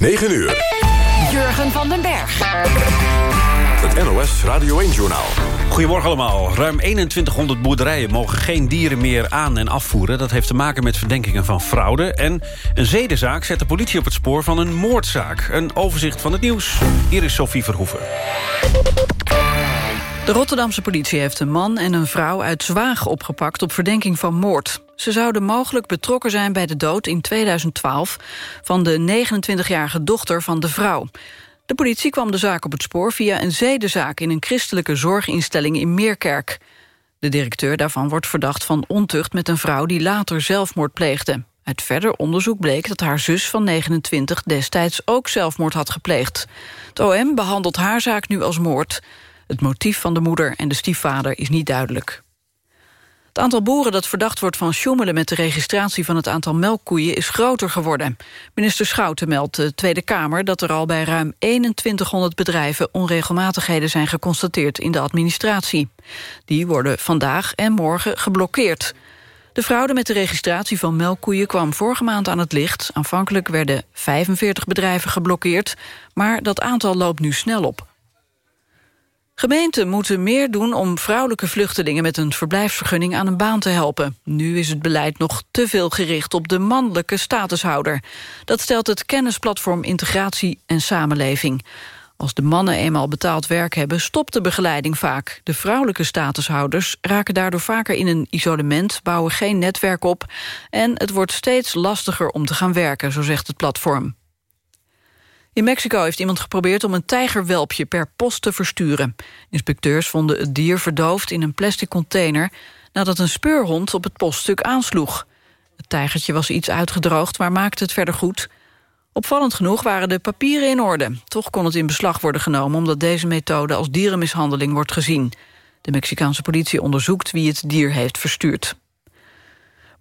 9 uur. Jurgen van den Berg. Het NOS Radio 1-journaal. Goedemorgen allemaal. Ruim 2100 boerderijen mogen geen dieren meer aan- en afvoeren. Dat heeft te maken met verdenkingen van fraude. En een zedenzaak zet de politie op het spoor van een moordzaak. Een overzicht van het nieuws. Hier is Sophie Verhoeven. De Rotterdamse politie heeft een man en een vrouw uit Zwaag opgepakt op verdenking van moord. Ze zouden mogelijk betrokken zijn bij de dood in 2012 van de 29-jarige dochter van de vrouw. De politie kwam de zaak op het spoor via een zedenzaak in een christelijke zorginstelling in Meerkerk. De directeur daarvan wordt verdacht van ontucht met een vrouw die later zelfmoord pleegde. Uit verder onderzoek bleek dat haar zus van 29 destijds ook zelfmoord had gepleegd. Het OM behandelt haar zaak nu als moord. Het motief van de moeder en de stiefvader is niet duidelijk. Het aantal boeren dat verdacht wordt van sjoemelen met de registratie van het aantal melkkoeien is groter geworden. Minister Schouten meldt de Tweede Kamer dat er al bij ruim 2100 bedrijven onregelmatigheden zijn geconstateerd in de administratie. Die worden vandaag en morgen geblokkeerd. De fraude met de registratie van melkkoeien kwam vorige maand aan het licht. Aanvankelijk werden 45 bedrijven geblokkeerd, maar dat aantal loopt nu snel op. Gemeenten moeten meer doen om vrouwelijke vluchtelingen met een verblijfsvergunning aan een baan te helpen. Nu is het beleid nog te veel gericht op de mannelijke statushouder. Dat stelt het kennisplatform Integratie en Samenleving. Als de mannen eenmaal betaald werk hebben, stopt de begeleiding vaak. De vrouwelijke statushouders raken daardoor vaker in een isolement, bouwen geen netwerk op en het wordt steeds lastiger om te gaan werken, zo zegt het platform. In Mexico heeft iemand geprobeerd om een tijgerwelpje per post te versturen. Inspecteurs vonden het dier verdoofd in een plastic container... nadat een speurhond op het poststuk aansloeg. Het tijgertje was iets uitgedroogd, maar maakte het verder goed. Opvallend genoeg waren de papieren in orde. Toch kon het in beslag worden genomen... omdat deze methode als dierenmishandeling wordt gezien. De Mexicaanse politie onderzoekt wie het dier heeft verstuurd.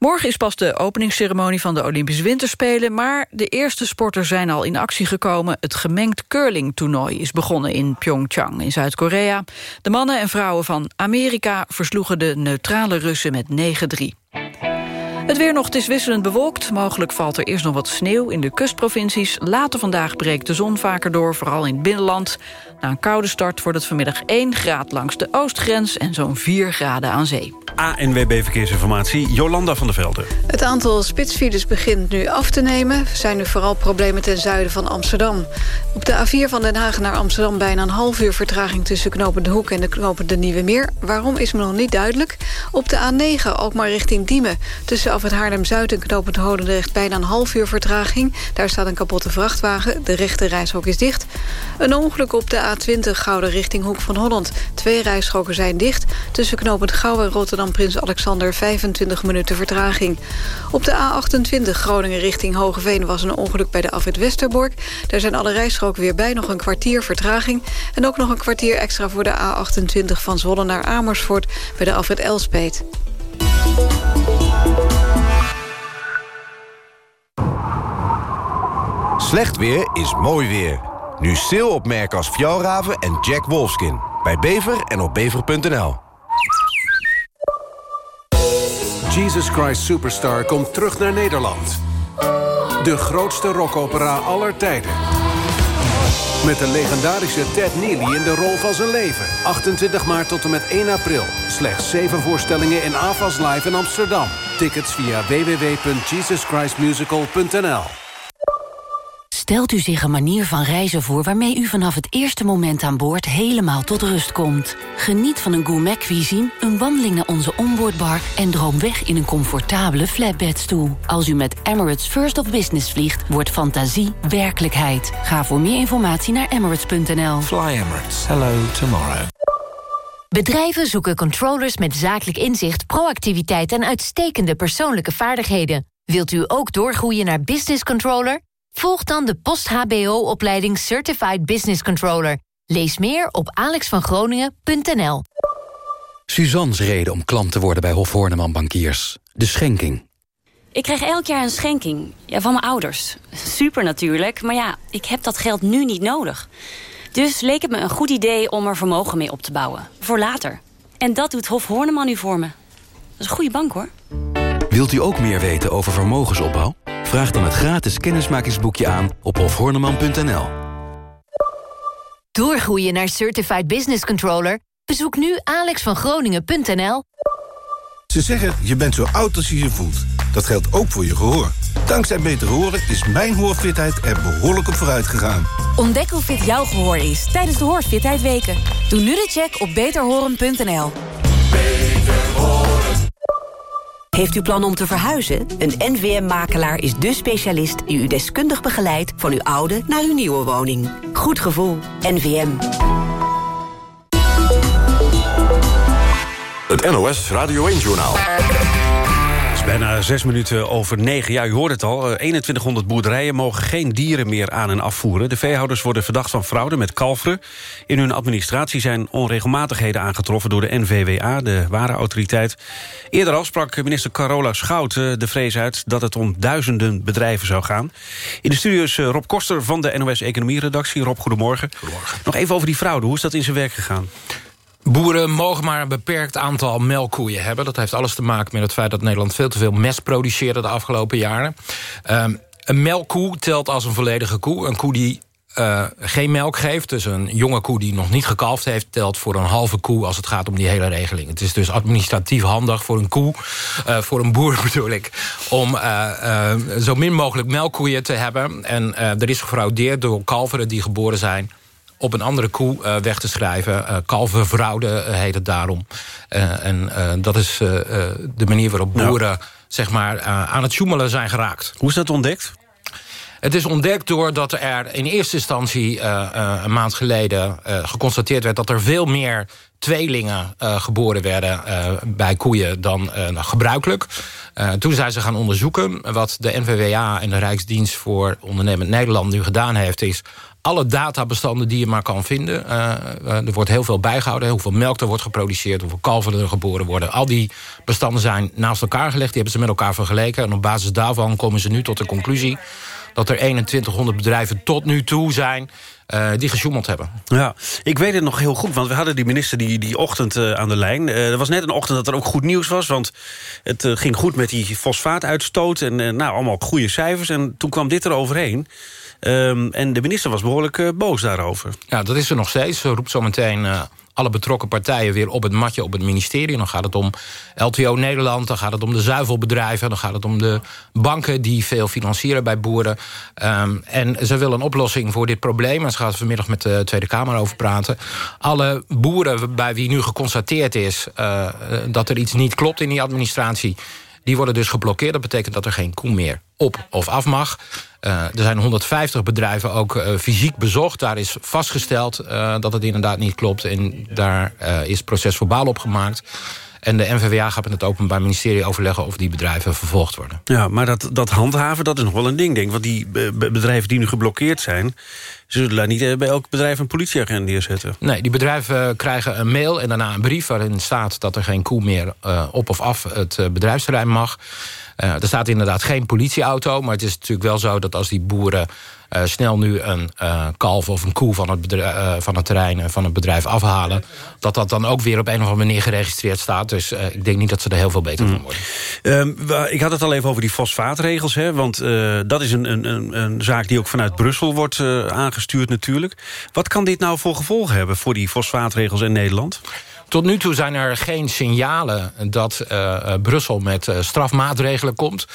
Morgen is pas de openingsceremonie van de Olympische Winterspelen... maar de eerste sporters zijn al in actie gekomen. Het gemengd curling-toernooi is begonnen in Pyeongchang in Zuid-Korea. De mannen en vrouwen van Amerika versloegen de neutrale Russen met 9-3. Het weer nog, het is wisselend bewolkt. Mogelijk valt er eerst nog wat sneeuw in de kustprovincies. Later vandaag breekt de zon vaker door, vooral in het binnenland. Na een koude start wordt het vanmiddag 1 graad langs de oostgrens... en zo'n 4 graden aan zee. ANWB Verkeersinformatie, Jolanda van der Velde. Het aantal spitsfiles begint nu af te nemen. Er zijn nu vooral problemen ten zuiden van Amsterdam. Op de A4 van Den Haag naar Amsterdam bijna een half uur vertraging... tussen knopen De Hoek en de knopen De Nieuwe Meer. Waarom is me nog niet duidelijk. Op de A9 ook maar richting Diemen. Tussen af het Haarlem-Zuid en knooppunt Holendrecht bijna een half uur vertraging. Daar staat een kapotte vrachtwagen. De rechte reishok is dicht. Een ongeluk op de A20 Gouden richting Hoek van Holland. Twee rijstroken zijn dicht. Tussen knooppunt Gouw en Rotterdam Prins Alexander 25 minuten vertraging. Op de A28 Groningen richting Hogeveen was een ongeluk bij de afrit Westerbork. Daar zijn alle rijstroken weer bij, nog een kwartier vertraging. En ook nog een kwartier extra voor de A28 van Zwolle naar Amersfoort... bij de afrit Elspeet. Slecht weer is mooi weer. Nu sale op merken als en Jack Wolfskin. Bij Bever en op bever.nl. Jesus Christ Superstar komt terug naar Nederland. De grootste rockopera aller tijden. Met de legendarische Ted Neely in de rol van zijn leven. 28 maart tot en met 1 april. Slechts 7 voorstellingen in AFAS Live in Amsterdam. Tickets via www.jesuschristmusical.nl Stelt u zich een manier van reizen voor waarmee u vanaf het eerste moment aan boord helemaal tot rust komt. Geniet van een gourmet cuisine, een wandeling naar onze onboardbar en droom weg in een comfortabele flatbedstoel. Als u met Emirates First of Business vliegt, wordt fantasie werkelijkheid. Ga voor meer informatie naar emirates.nl. Fly Emirates. Hello tomorrow. Bedrijven zoeken controllers met zakelijk inzicht, proactiviteit en uitstekende persoonlijke vaardigheden. Wilt u ook doorgroeien naar business controller? Volg dan de post-HBO-opleiding Certified Business Controller. Lees meer op alexvangroningen.nl. Suzanne's reden om klant te worden bij Hof Horneman Bankiers. De schenking. Ik krijg elk jaar een schenking. Ja, van mijn ouders. Super natuurlijk, maar ja, ik heb dat geld nu niet nodig. Dus leek het me een goed idee om er vermogen mee op te bouwen. Voor later. En dat doet Hof Horneman nu voor me. Dat is een goede bank, hoor. Wilt u ook meer weten over vermogensopbouw? Vraag dan het gratis kennismakingsboekje aan op hofhorneman.nl. Doorgroeien naar Certified Business Controller? Bezoek nu alexvangroningen.nl. Ze zeggen, je bent zo oud als je je voelt. Dat geldt ook voor je gehoor. Dankzij Beter Horen is mijn hoorfitheid er behoorlijk op vooruit gegaan. Ontdek hoe fit jouw gehoor is tijdens de Hoorfitheid Weken. Doe nu de check op beterhoren.nl. Heeft u plan om te verhuizen? Een NVM-makelaar is de specialist die u deskundig begeleidt... van uw oude naar uw nieuwe woning. Goed gevoel. NVM. Het NOS Radio 1-journaal. Is bijna zes minuten over negen. Ja, u hoort het al. Eh, 2100 boerderijen mogen geen dieren meer aan- en afvoeren. De veehouders worden verdacht van fraude met kalveren. In hun administratie zijn onregelmatigheden aangetroffen... door de NVWA, de warenautoriteit. Eerder al sprak minister Carola Schouten de vrees uit... dat het om duizenden bedrijven zou gaan. In de studio is eh, Rob Koster van de NOS Economie-redactie. Rob, goedemorgen. Goedemorgen. Nog even over die fraude. Hoe is dat in zijn werk gegaan? Boeren mogen maar een beperkt aantal melkkoeien hebben. Dat heeft alles te maken met het feit dat Nederland veel te veel mest produceerde de afgelopen jaren. Um, een melkkoe telt als een volledige koe. Een koe die uh, geen melk geeft, dus een jonge koe die nog niet gekalfd heeft... telt voor een halve koe als het gaat om die hele regeling. Het is dus administratief handig voor een koe, uh, voor een boer bedoel ik... om uh, zo min mogelijk melkkoeien te hebben. En er is gefraudeerd door kalveren die geboren zijn op een andere koe uh, weg te schrijven. Uh, kalverfraude uh, heet het daarom. en dat is de manier waarop boeren ja. zeg maar, aan het sjoemelen zijn geraakt. Hoe is dat ontdekt? Het is ontdekt doordat er in eerste instantie een maand geleden geconstateerd werd... dat er veel meer tweelingen geboren werden bij koeien dan gebruikelijk. toen zijn ze gaan onderzoeken. Wat de NVWA en de Rijksdienst voor Ondernemend Nederland nu gedaan heeft... is alle databestanden die je maar kan vinden. Uh, uh, er wordt heel veel bijgehouden. Hoeveel melk er wordt geproduceerd. Hoeveel kalveren er geboren worden. Al die bestanden zijn naast elkaar gelegd. Die hebben ze met elkaar vergeleken. En op basis daarvan komen ze nu tot de conclusie... dat er 2100 bedrijven tot nu toe zijn... Uh, die gesjoemeld hebben. Ja, ik weet het nog heel goed, want we hadden die minister die, die ochtend aan de lijn. Er was net een ochtend dat er ook goed nieuws was... want het ging goed met die fosfaatuitstoot en nou, allemaal goede cijfers. En toen kwam dit er overheen. Um, en de minister was behoorlijk uh, boos daarover. Ja, dat is er nog steeds. Ze roept zometeen uh, alle betrokken partijen weer op het matje op het ministerie. Dan gaat het om LTO Nederland, dan gaat het om de zuivelbedrijven... dan gaat het om de banken die veel financieren bij boeren. Um, en ze willen een oplossing voor dit probleem. En ze gaat vanmiddag met de Tweede Kamer over praten. Alle boeren bij wie nu geconstateerd is... Uh, dat er iets niet klopt in die administratie... die worden dus geblokkeerd. Dat betekent dat er geen koe meer op of af mag... Uh, er zijn 150 bedrijven ook uh, fysiek bezocht. Daar is vastgesteld uh, dat het inderdaad niet klopt. En daar is proces verbaal opgemaakt. En de NVWA gaat met het Openbaar Ministerie overleggen... of die bedrijven vervolgd worden. Ja, maar dat, dat handhaven, dat is nog wel een ding, denk ik. Want die bedrijven die nu geblokkeerd zijn... zullen daar niet bij elk bedrijf een politieagent neerzetten. Nee, die bedrijven krijgen een mail en daarna een brief... waarin staat dat er geen koe meer op of af het bedrijfsterrein mag... Uh, er staat inderdaad geen politieauto, maar het is natuurlijk wel zo dat als die boeren snel nu een uh, kalf of een koe van het, bedrijf, van het terrein en van het bedrijf afhalen, dat dat dan ook weer op een of andere manier geregistreerd staat. Dus ik denk niet dat ze er heel veel beter van worden. Um, ik had het al even over die fosfaatregels, hè, want dat is een, een, een, zaak die ook vanuit Brussel wordt aangestuurd natuurlijk. Wat kan dit nou voor gevolgen hebben voor die fosfaatregels in Nederland? Tot nu toe zijn er geen signalen dat uh, Brussel met uh, strafmaatregelen komt.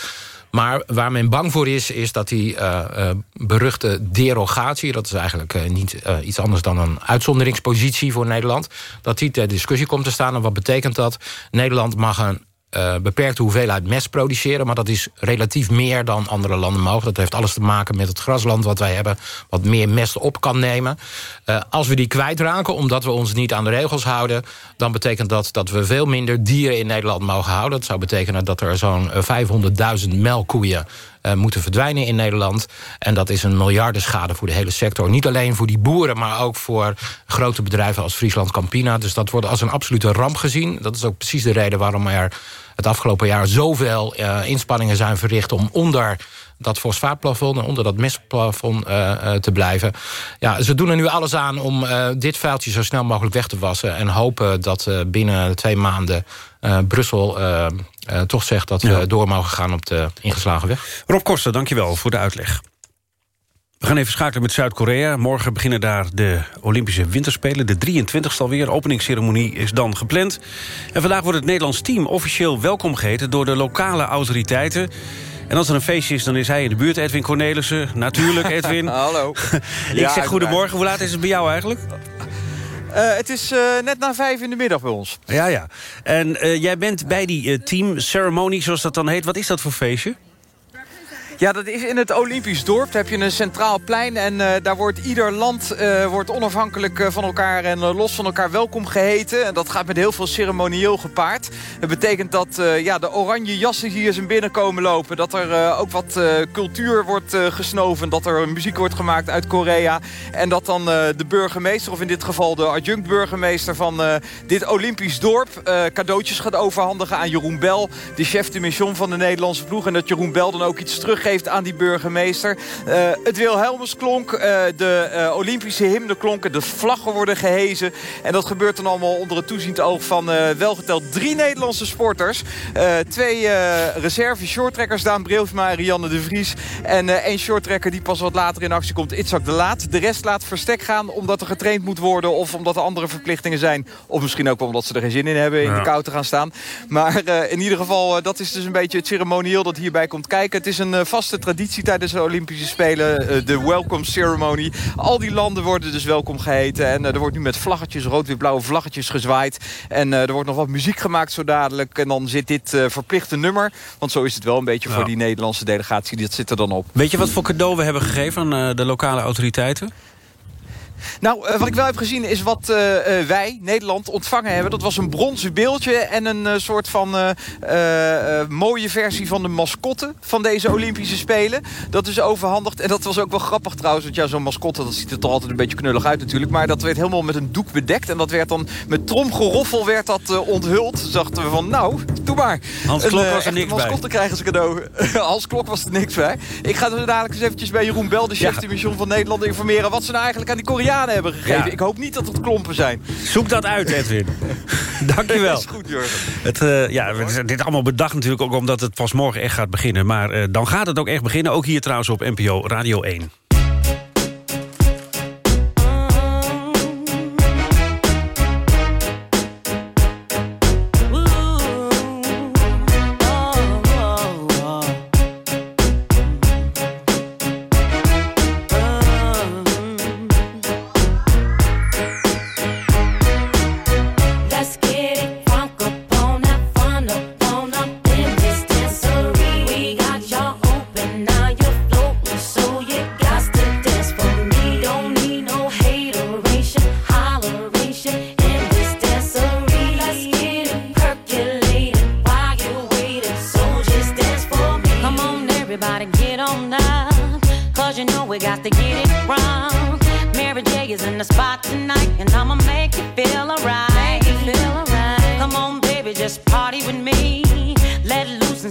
Maar waar men bang voor is, is dat die uh, uh, beruchte derogatie... dat is eigenlijk uh, niet iets anders dan een uitzonderingspositie voor Nederland... dat die ter discussie komt te staan. En wat betekent dat? Nederland mag een uh, beperkte hoeveelheid mest produceren... maar dat is relatief meer dan andere landen mogen. Dat heeft alles te maken met het grasland wat wij hebben... wat meer mest op kan nemen. Uh, als we die kwijtraken, omdat we ons niet aan de regels houden... dan betekent dat dat we veel minder dieren in Nederland mogen houden. Dat zou betekenen dat er zo'n 500.000 melkkoeien... Uh, moeten verdwijnen in Nederland. En dat is een miljardenschade voor de hele sector. Niet alleen voor die boeren, maar ook voor grote bedrijven als Friesland Campina. Dus dat wordt als een absolute ramp gezien. Dat is ook precies de reden waarom er het afgelopen jaar zoveel uh, inspanningen zijn verricht... om onder dat fosfaatplafond... en onder dat mestplafond te blijven. Ja, ze doen er nu alles aan om dit vuiltje zo snel mogelijk weg te wassen... en hopen dat binnen twee maanden Brussel toch zegt... dat we door mogen gaan op de ingeslagen weg. Rob Koster, dankjewel voor de uitleg. We gaan even schakelen met Zuid-Korea. Morgen beginnen daar de Olympische Winterspelen. De 23ste alweer. Openingsceremonie is dan gepland. En vandaag wordt het Nederlands team officieel welkom geheten... door de lokale autoriteiten. En als er een feestje is, dan is hij in de buurt, Edwin Cornelissen. Natuurlijk, Edwin. Hallo. Ik zeg goedemorgen. Hoe laat is het bij jou eigenlijk? Uh, het is uh, net na vijf in de middag bij ons. Ja, ja. En uh, jij bent bij die team ceremony, zoals dat dan heet. Wat is dat voor feestje? Ja, dat is in het Olympisch dorp. Daar heb je een centraal plein en uh, daar wordt ieder land uh, wordt onafhankelijk uh, van elkaar en los van elkaar welkom geheten. En dat gaat met heel veel ceremonieel gepaard. Het betekent dat ja, de oranje jassen hier zijn binnenkomen lopen. Dat er ook wat cultuur wordt gesnoven. Dat er muziek wordt gemaakt uit Korea. En dat dan de burgemeester, of in dit geval de adjunct-burgemeester van dit Olympisch dorp... cadeautjes gaat overhandigen aan Jeroen Bel, de chef de mission van de Nederlandse ploeg. En dat Jeroen Bel dan ook iets teruggeeft geeft aan die burgemeester. Uh, het Wilhelmus klonk, uh, de uh, Olympische hymne klonken, de vlaggen worden gehezen. En dat gebeurt dan allemaal onder het toeziend oog van welgeteld drie Nederlandse sporters. twee reserve shorttrekkers, Daan Breelsma en Rianne de Vries. En één shorttrekker die pas wat later in actie komt, Itzak de Laat. De rest laat verstek gaan omdat er getraind moet worden... of omdat er andere verplichtingen zijn. Of misschien ook omdat ze er geen zin in hebben in de kou te gaan staan. Maar in ieder geval, dat is dus een beetje het ceremonieel dat hierbij komt kijken. Het is een vaste traditie tijdens de Olympische Spelen. Eh, de welcome ceremony. Al die landen worden dus welkom geheten. En eh, er wordt nu met vlaggetjes, rood-wit-blauwe vlaggetjes gezwaaid. En eh, er wordt nog wat muziek gemaakt zo dadelijk. En dan zit dit verplichte nummer. Want zo is het wel een beetje voor die Nederlandse delegatie. Dat zit er dan op. Weet je wat voor cadeau we hebben gegeven aan de lokale autoriteiten? Nou, uh, wat ik wel heb gezien is wat uh, uh, wij, Nederland, ontvangen hebben. Dat was een bronzen beeldje en een soort van mooie versie van de mascotte van deze Olympische Spelen. Dat is overhandigd. En dat was ook wel grappig trouwens. Want ja, zo'n mascotte, dat ziet er toch altijd een beetje knullig uit natuurlijk. Maar dat werd helemaal met een doek bedekt. En dat werd dan met tromgeroffel werd dat onthuld. Toen dachten we van, nou, doe maar. Hans Klok was er niks mascotte bij. krijgen ze cadeau. Hans Klok was er niks bij. Ik ga er dadelijk eens eventjes bij Jeroen Bel, de chef ja. de mission van Nederland, informeren. Wat ze nou eigenlijk aan die Hebben gegeven. Ja. Ik hoop niet dat het klompen zijn. Zoek dat uit, Edwin. Dankjewel. Dat is goed, Jurgen. Het, uh, ja, dit allemaal bedacht natuurlijk ook omdat het pas morgen echt gaat beginnen. Maar uh, dan gaat het ook echt beginnen. Ook hier trouwens op NPO Radio 1.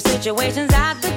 situations I've been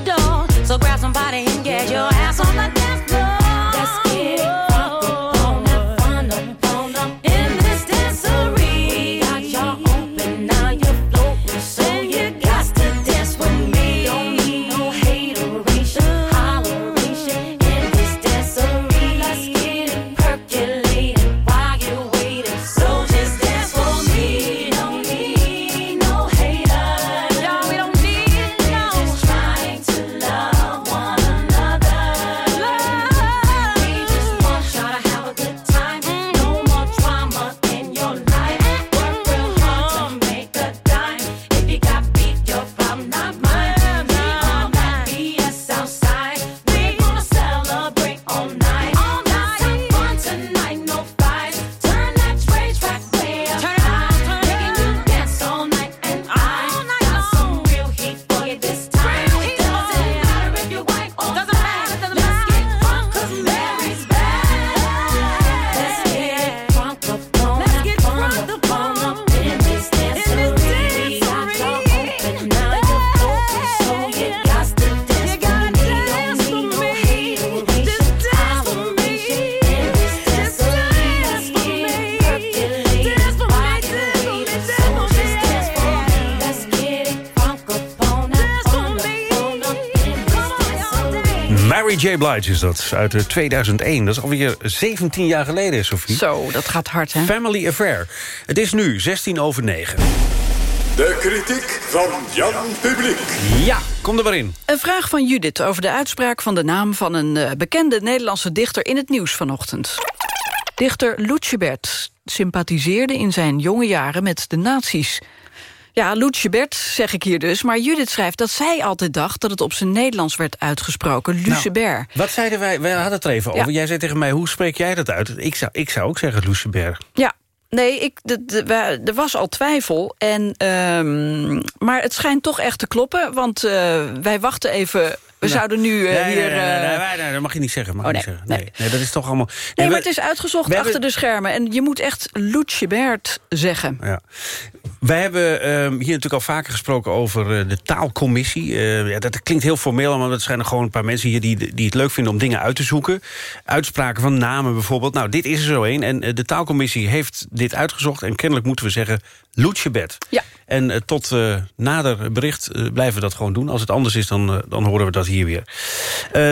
Blige is dat, uit eh, 2001. Dat is alweer 17 jaar geleden, Sophie. Zo, dat gaat hard, hè? Family Affair. Het is nu 16 over 9. De kritiek van Jan Publiek. Ja, kom er maar in. Een vraag van Judith over de uitspraak van de naam... van een uh, bekende Nederlandse dichter in het nieuws vanochtend. Dichter Lutjebert sympathiseerde in zijn jonge jaren met de nazi's. Ja, Lutjebert zeg ik hier dus, maar Judith schrijft dat zij altijd dacht... dat het op zijn Nederlands werd uitgesproken, Lucebert. Nou, wat zeiden wij? Wij hadden het er even over. Jij zei tegen mij, hoe spreek jij dat uit? Ik zou, ik zou ook zeggen Lucebert. Ja, Nee, ik, er was al twijfel. En, um, maar het schijnt toch echt te kloppen. Want uh, wij wachten even... We nou, zouden nu uh, nee, hier... Nee, nee, nee, nee, dat mag je niet zeggen. Mag oh, nee, niet zeggen. Nee. dat is toch allemaal... Nee, maar het is uitgezocht achter hebben... de schermen. En je moet echt Lutjebert zeggen. Ja. Wij hebben um, hier natuurlijk al vaker gesproken over uh, de taalcommissie. Uh, ja, dat klinkt heel formeel, maar dat zijn er gewoon een paar mensen hier... Die, die het leuk vinden om dingen uit te zoeken. Uitspraken van namen bijvoorbeeld. Nou, dit is er zo een. En uh, de taalcommissie heeft dit uitgezocht. En kennelijk moeten we zeggen Lutjebert. Ja. En uh, tot uh, nader bericht uh, blijven we dat gewoon doen. Als het anders is, dan, dan horen we dat hier weer.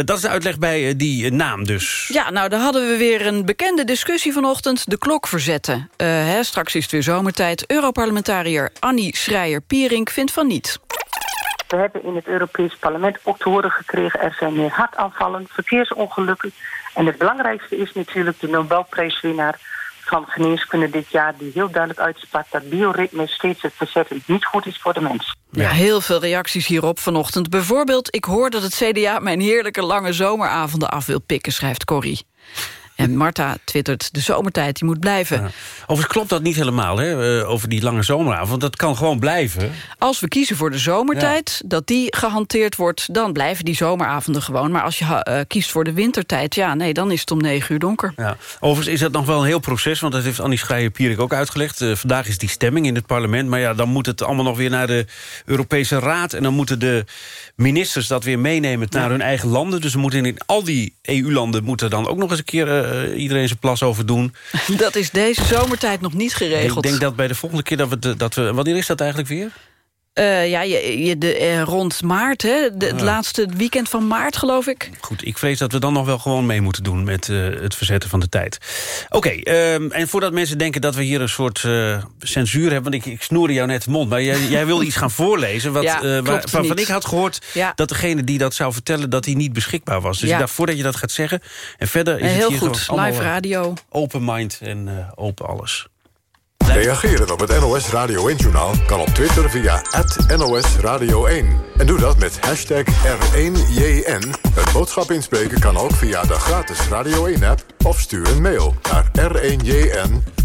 dat is de uitleg bij die naam dus. Ja, nou, dan hadden we weer een bekende discussie vanochtend. De klok verzetten. Hè, straks is het weer zomertijd. Europarlementariër Annie Schreier-Pierink vindt van niet. We hebben in het Europees Parlement ook te horen gekregen... er zijn meer hartaanvallen, verkeersongelukken. En het belangrijkste is natuurlijk de Nobelprijswinnaar van geneeskunde dit jaar... die heel duidelijk uitsprak dat bioritme steeds het verzetten niet goed is voor de mens. Ja, heel veel reacties hierop vanochtend. Bijvoorbeeld, ik hoor dat het CDA mijn heerlijke lange zomeravonden af wil pikken, schrijft Corrie. En Marta twittert, de zomertijd die moet blijven. Ja. Overigens klopt dat niet helemaal, hè, over die lange zomeravond. Dat kan gewoon blijven. Als we kiezen voor de zomertijd, ja. dat die gehanteerd wordt... dan blijven die zomeravonden gewoon. Maar als je uh, kiest voor de wintertijd, ja, nee, dan is het om negen uur donker. Ja. Overigens is dat nog wel een heel proces, want dat heeft Annie Schreier-Pierik ook uitgelegd. Uh, vandaag is die stemming in het parlement. Maar ja, dan moet het allemaal nog weer naar de Europese Raad... en dan moeten de ministers dat weer meenemen naar hun eigen landen. Dus moeten in al die EU-landen moeten dan ook nog eens een keer... Uh, iedereen zijn plas over doen. Dat is deze zomertijd nog niet geregeld. Ik denk dat bij de volgende keer dat we... Dat we wanneer is dat eigenlijk weer? Uh, ja, je, je, de, uh, rond maart, hè? De, ja. het laatste weekend van maart, geloof ik. Goed, ik vrees dat we dan nog wel gewoon mee moeten doen... met uh, het verzetten van de tijd. Oké, okay, um, en voordat mensen denken dat we hier een soort censuur hebben... want ik, ik snoerde jou net de mond, maar jij, jij wil iets gaan voorlezen... Wat, ja, waar, waarvan ik had gehoord ja. dat degene die dat zou vertellen... dat hij niet beschikbaar was. Dus ik dacht, voordat je dat gaat zeggen... en verder is Heel het hier goed, live radio. open mind en open alles. Reageren op het NOS Radio 1-journaal kan op Twitter via NOS Radio 1. En doe dat met hashtag R1JN. Het boodschap inspreken kan ook via de gratis Radio 1-app... of stuur een mail naar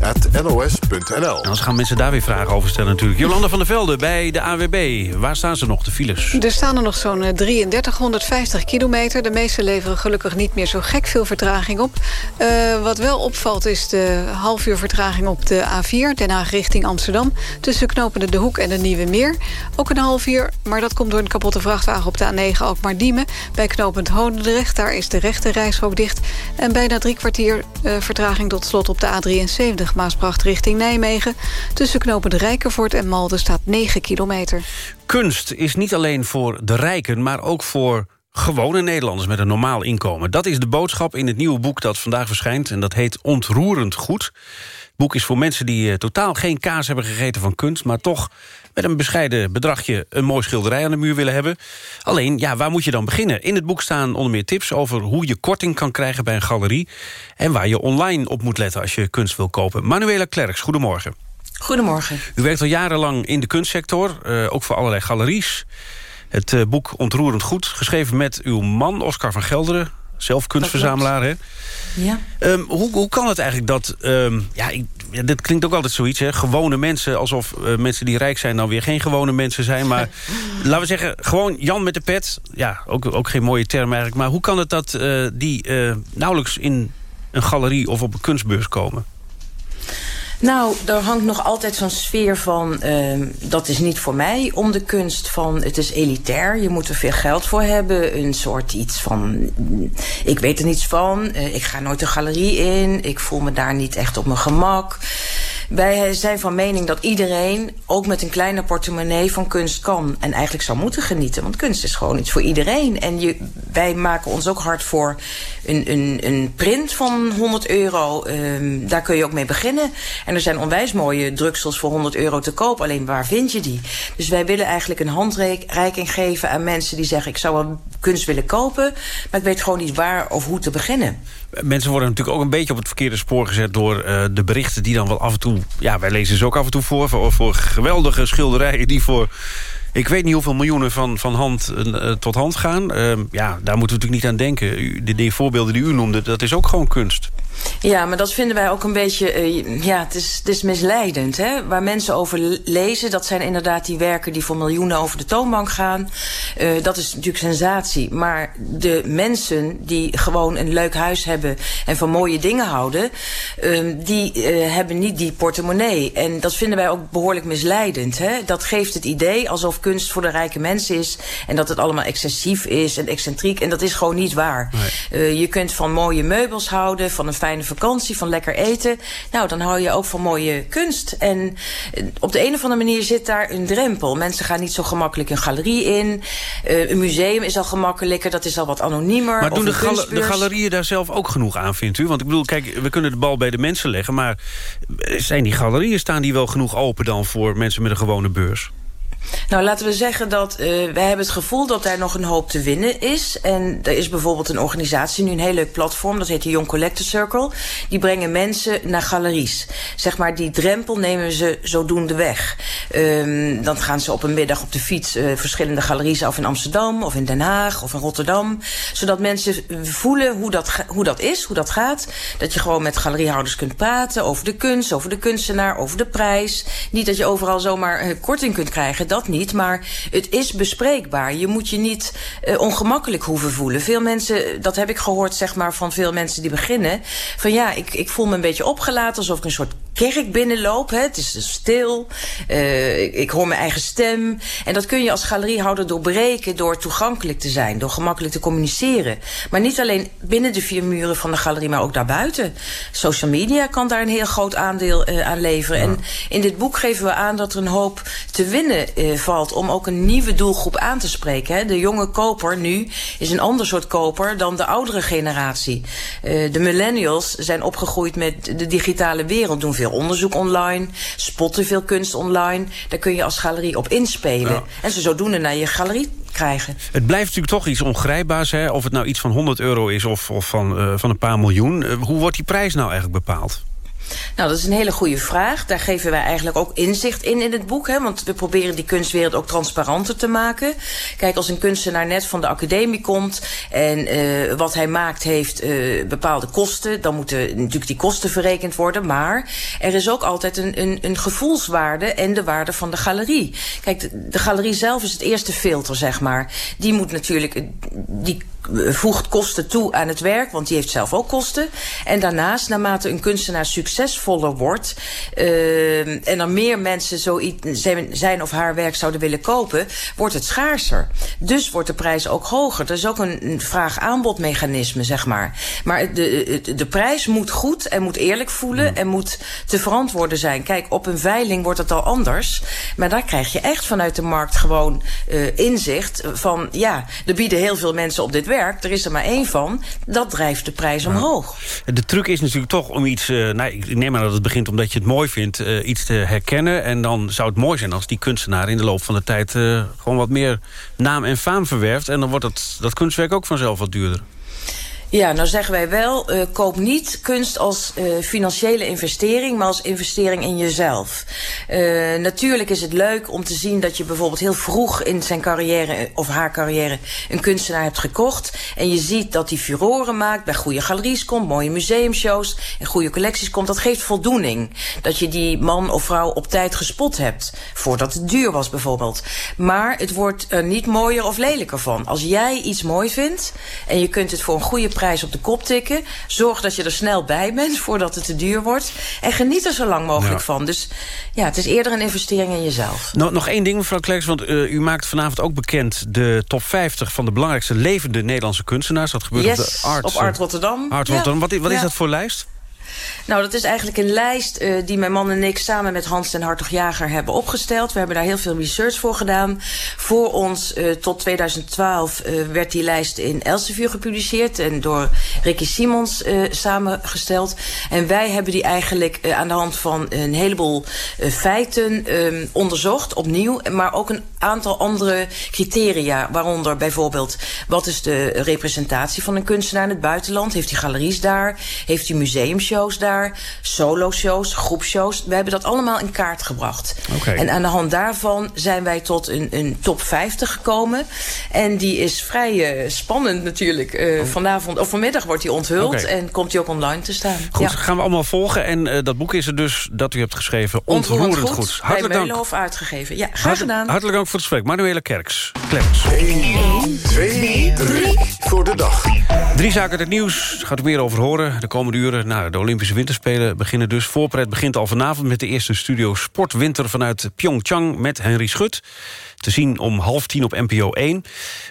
r1jn.nos.nl. En dan gaan mensen daar weer vragen over stellen natuurlijk. Jolanda van der Velde bij de AWB. Waar staan ze nog, de files? Er staan er nog zo'n 3350 kilometer. De meeste leveren gelukkig niet meer zo gek veel vertraging op. Uh, wat wel opvalt is de half uur vertraging op de A4... Den Haag richting Amsterdam. Tussen knopende De Hoek en de Nieuwe Meer. Ook een half uur, maar dat komt door een kapotte vrachtwagen op de A9 Alkmaar-Diemen. Bij knopend Hodendrecht, daar is de rechte reishok dicht. En bijna drie kwartier uh, vertraging tot slot op de A73 Maasbracht richting Nijmegen. Tussen knopend Rijkenvoort en Malden staat 9 kilometer. Kunst is niet alleen voor de rijken, maar ook voor gewone Nederlanders met een normaal inkomen. Dat is de boodschap in het nieuwe boek dat vandaag verschijnt... en dat heet Ontroerend Goed. Het boek is voor mensen die uh, totaal geen kaas hebben gegeten van kunst... maar toch met een bescheiden bedragje een mooi schilderij aan de muur willen hebben. Alleen, ja, waar moet je dan beginnen? In het boek staan onder meer tips over hoe je korting kan krijgen bij een galerie... en waar je online op moet letten als je kunst wil kopen. Manuela Klerks, goedemorgen. Goedemorgen. U werkt al jarenlang in de kunstsector, uh, ook voor allerlei galeries. Het uh, boek Ontroerend Goed, geschreven met uw man Oscar van Gelderen... zelf kunstverzamelaar, hè? Ja. Um, hoe, hoe kan het eigenlijk dat... Um, ja, ik, ja, dit klinkt ook altijd zoiets, hè? Gewone mensen, alsof uh, mensen die rijk zijn... dan weer geen gewone mensen zijn. Maar laten we zeggen, gewoon Jan met de pet. Ja, ook, ook geen mooie term eigenlijk. Maar hoe kan het dat uh, die uh, nauwelijks in een galerie of op een kunstbeurs komen? Nou, er hangt nog altijd zo'n sfeer van... Uh, dat is niet voor mij om de kunst van... het is elitair, je moet er veel geld voor hebben. Een soort iets van... ik weet er niets van, uh, ik ga nooit een galerie in... ik voel me daar niet echt op mijn gemak. Wij zijn van mening dat iedereen, ook met een kleine portemonnee, van kunst kan. En eigenlijk zou moeten genieten, want kunst is gewoon iets voor iedereen. En wij maken ons ook hard voor een, een, een print van 100 euro. Um, daar kun je ook mee beginnen. En er zijn onwijs mooie drugsels voor 100 euro te koop. Alleen waar vind je die? Dus wij willen eigenlijk een handreiking geven aan mensen die zeggen... ik zou wel kunst willen kopen, maar ik weet gewoon niet waar of hoe te beginnen. Mensen worden natuurlijk ook een beetje op het verkeerde spoor gezet... door uh, de berichten die dan wel af en toe... ja, wij lezen ze ook af en toe voor... voor, voor geweldige schilderijen die voor ik weet niet hoeveel miljoenen van, van hand uh, tot hand gaan. Uh, ja, daar moeten we natuurlijk niet aan denken. De, de voorbeelden die u noemde, dat is ook gewoon kunst. Ja, maar dat vinden wij ook een beetje... Uh, ja, het is, het is misleidend. Hè? Waar mensen over lezen, dat zijn inderdaad die werken... die voor miljoenen over de toonbank gaan. Uh, dat is natuurlijk sensatie. Maar de mensen die gewoon een leuk huis hebben... en van mooie dingen houden... Uh, die hebben niet die portemonnee. En dat vinden wij ook behoorlijk misleidend. Hè? Dat geeft het idee alsof kunst voor de rijke mensen is... en dat het allemaal excessief is en excentriek. En dat is gewoon niet waar. Nee. je kunt van mooie meubels houden, van een fijne vakantie, van lekker eten. Nou, dan hou je ook van mooie kunst. En eh, op de een of andere manier zit daar een drempel. Mensen gaan niet zo gemakkelijk een galerie in. Uh, een museum is al gemakkelijker, dat is al wat anoniemer. Maar doen de, gal de, galerieën daar zelf ook genoeg aan, vindt u? Want ik bedoel, kijk, we kunnen de bal bij de mensen leggen... maar zijn die galerieën, staan die wel genoeg open dan... voor mensen met een gewone beurs? Nou, laten we zeggen dat uh, wij hebben het gevoel dat daar nog een hoop te winnen is. En er is bijvoorbeeld een organisatie, nu een heel leuk platform... dat heet de Young Collector Circle. Die brengen mensen naar galeries. Zeg maar, die drempel nemen ze zodoende weg. Um, dan gaan ze op een middag op de fiets uh, verschillende galeries af in Amsterdam... of in Den Haag of in Rotterdam. Zodat mensen voelen hoe dat, hoe dat is, hoe dat gaat. Dat je gewoon met galeriehouders kunt praten over de kunst, over de kunstenaar, over de prijs. Niet dat je overal zomaar uh, korting kunt krijgen niet, maar het is bespreekbaar. Je moet je niet uh, ongemakkelijk hoeven voelen. Veel mensen, dat heb ik gehoord zeg maar van veel mensen die beginnen... van ja, ik, ik voel me een beetje opgelaten alsof ik een soort kerk binnenloop. Hè. Het is dus stil, uh, ik, ik hoor mijn eigen stem. En dat kun je als galeriehouder doorbreken door toegankelijk te zijn... door gemakkelijk te communiceren. Maar niet alleen binnen de vier muren van de galerie, maar ook daarbuiten. Social media kan daar een heel groot aandeel uh, aan leveren. Ja. En in dit boek geven we aan dat er een hoop te winnen uh, valt... om ook een nieuwe doelgroep aan te spreken. Hè. De jonge koper nu is een ander soort koper dan de oudere generatie. De millennials zijn opgegroeid met de digitale wereld... doen veel onderzoek online, spotten veel kunst online. Daar kun je als galerie op inspelen. Ja. En ze zodoende naar je galerie krijgen. Het blijft natuurlijk toch iets ongrijpbaars. Hè? Of het nou iets van 100 euro is of, of van, uh, van een paar miljoen. Uh, hoe wordt die prijs nou eigenlijk bepaald? Nou, dat is een hele goede vraag. Daar geven wij eigenlijk ook inzicht in in het boek. Hè, want we proberen die kunstwereld ook transparanter te maken. Kijk, als een kunstenaar net van de academie komt... en uh, wat hij maakt heeft uh, bepaalde kosten... dan moeten natuurlijk die kosten verrekend worden. Maar er is ook altijd een, een, een gevoelswaarde en de waarde van de galerie. Kijk, de, de galerie zelf is het eerste filter, zeg maar. Die moet natuurlijk... die voegt kosten toe aan het werk, want die heeft zelf ook kosten. En daarnaast, naarmate een kunstenaar succesvoller wordt... Uh, en er meer mensen zoiets zijn of haar werk zouden willen kopen... wordt het schaarser. Dus wordt de prijs ook hoger. Dat is ook een, vraag-aanbodmechanisme, zeg maar. Maar de, de, de prijs moet goed en moet eerlijk voelen... en moet te verantwoorden zijn. Kijk, op een veiling wordt het al anders. Maar daar krijg je echt vanuit de markt gewoon uh, inzicht van... ja, er bieden heel veel mensen op dit werk er is er maar één van, dat drijft de prijs omhoog. De truc is natuurlijk toch om iets, uh, nou, ik neem aan dat het begint omdat je het mooi vindt, uh, iets te herkennen. En dan zou het mooi zijn als die kunstenaar in de loop van de tijd uh, gewoon wat meer naam en faam verwerft. En dan wordt dat, dat kunstwerk ook vanzelf wat duurder. Ja, nou zeggen wij wel, uh, koop niet kunst als uh, financiële investering, maar als investering in jezelf. Uh, natuurlijk is het leuk om te zien dat je bijvoorbeeld heel vroeg in zijn carrière of haar carrière een kunstenaar hebt gekocht. En je ziet dat hij furoren maakt, bij goede galeries komt, mooie museumshows en goede collecties komt. Dat geeft voldoening. Dat je die man of vrouw op tijd gespot hebt, voordat het duur was bijvoorbeeld. Maar het wordt er niet mooier of lelijker van. Als jij iets mooi vindt en je kunt het voor een goede prijs op de kop tikken. Zorg dat je er snel bij bent voordat het te duur wordt. En geniet er zo lang mogelijk ja. van. Dus ja, het is eerder een investering in jezelf. Nou, nog één ding, mevrouw Kleks, want uh, u maakt vanavond ook bekend... de top 50 van de belangrijkste levende Nederlandse kunstenaars. Dat gebeurt yes, op de Art, op Art Rotterdam. Art Rotterdam. Ja. Wat, wat is dat voor lijst? Nou, dat is eigenlijk een lijst uh, die mijn man en ik samen met Hans ten Hartog-Jager hebben opgesteld. We hebben daar heel veel research voor gedaan. Voor ons uh, tot 2012 uh, werd die lijst in Elsevier gepubliceerd en door Ricky Simons samengesteld. En wij hebben die eigenlijk aan de hand van een heleboel feiten um, onderzocht, opnieuw. Maar ook een aantal andere criteria, waaronder bijvoorbeeld... wat is de representatie van een kunstenaar in het buitenland? Heeft hij galeries daar? Heeft hij museumshows daar? Solo-shows, groepshows? We hebben dat allemaal in kaart gebracht. Okay. En aan de hand daarvan zijn wij tot een, een top 50 gekomen. En die is vrij uh, spannend natuurlijk. Uh, oh. Vanavond of vanmiddag wordt die onthuld Okay. en komt die ook online te staan. Goed, Ja. gaan we allemaal volgen. En uh, dat boek is er dus dat u hebt geschreven. Ontroerend, Ontroerend goed. goed. Bij Hartelijk dank. Meulenhof uitgegeven. Ja, graag Hart- gedaan. Hartelijk dank voor het gesprek. Manuela Kerks. Clemens. 1, 2, 3 voor de dag. Drie zaken uit het nieuws. Gaat u meer over horen. De komende uren, nou, de Olympische Winterspelen beginnen dus. Voorpret begint al vanavond met de eerste studio Sportwinter vanuit Pyeongchang met Henry Schut. Te zien om half tien op NPO 1.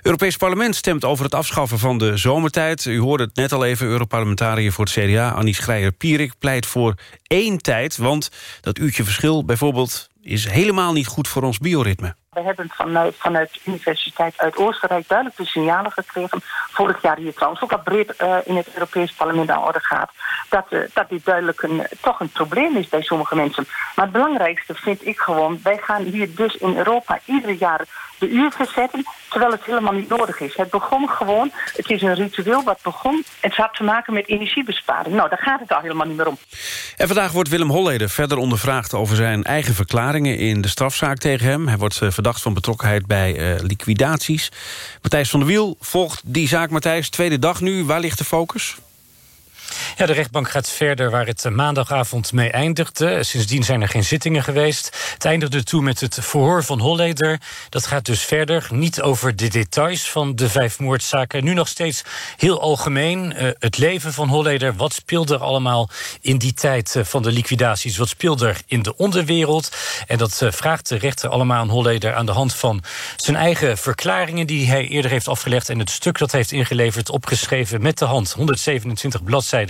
Europees Parlement stemt over het afschaffen van de zomertijd. U hoorde het net al even, Europarlementariër voor het CDA... Annie Schreier-Pierik pleit voor één tijd... want dat uurtje verschil bijvoorbeeld is helemaal niet goed voor ons bioritme. We hebben vanuit, vanuit de Universiteit uit Oostenrijk duidelijk de signalen gekregen. Vorig jaar hier trouwens ook al breed uh, in het Europees Parlement aan orde gaat. Dat, uh, dat dit duidelijk een, toch een probleem is bij sommige mensen. Maar het belangrijkste vind ik gewoon. Wij gaan hier dus in Europa ieder jaar de uur verzetten. Terwijl het helemaal niet nodig is. Het begon gewoon. Het is een ritueel wat begon. Het had te maken met energiebesparing. Nou, daar gaat het al helemaal niet meer om. En vandaag wordt Willem Holleder verder ondervraagd over zijn eigen verklaringen in de strafzaak tegen hem. Hij wordt uh, verdacht van betrokkenheid bij uh, liquidaties. Matthijs van der Wiel volgt die zaak, Matthijs. Tweede dag nu, waar ligt de focus? Ja, de rechtbank gaat verder waar het maandagavond mee eindigde. Sindsdien zijn er geen zittingen geweest. Het eindigde toe met het verhoor van Holleder. Dat gaat dus verder. Niet over de details van de vijf moordzaken. Nu nog steeds heel algemeen. Uh, het leven van Holleder. Wat speelde er allemaal in die tijd uh, van de liquidaties? Wat speelde er in de onderwereld? En dat vraagt de rechter allemaal aan Holleder... aan de hand van zijn eigen verklaringen die hij eerder heeft afgelegd... en het stuk dat hij heeft ingeleverd, opgeschreven met de hand. 127 bladzijden.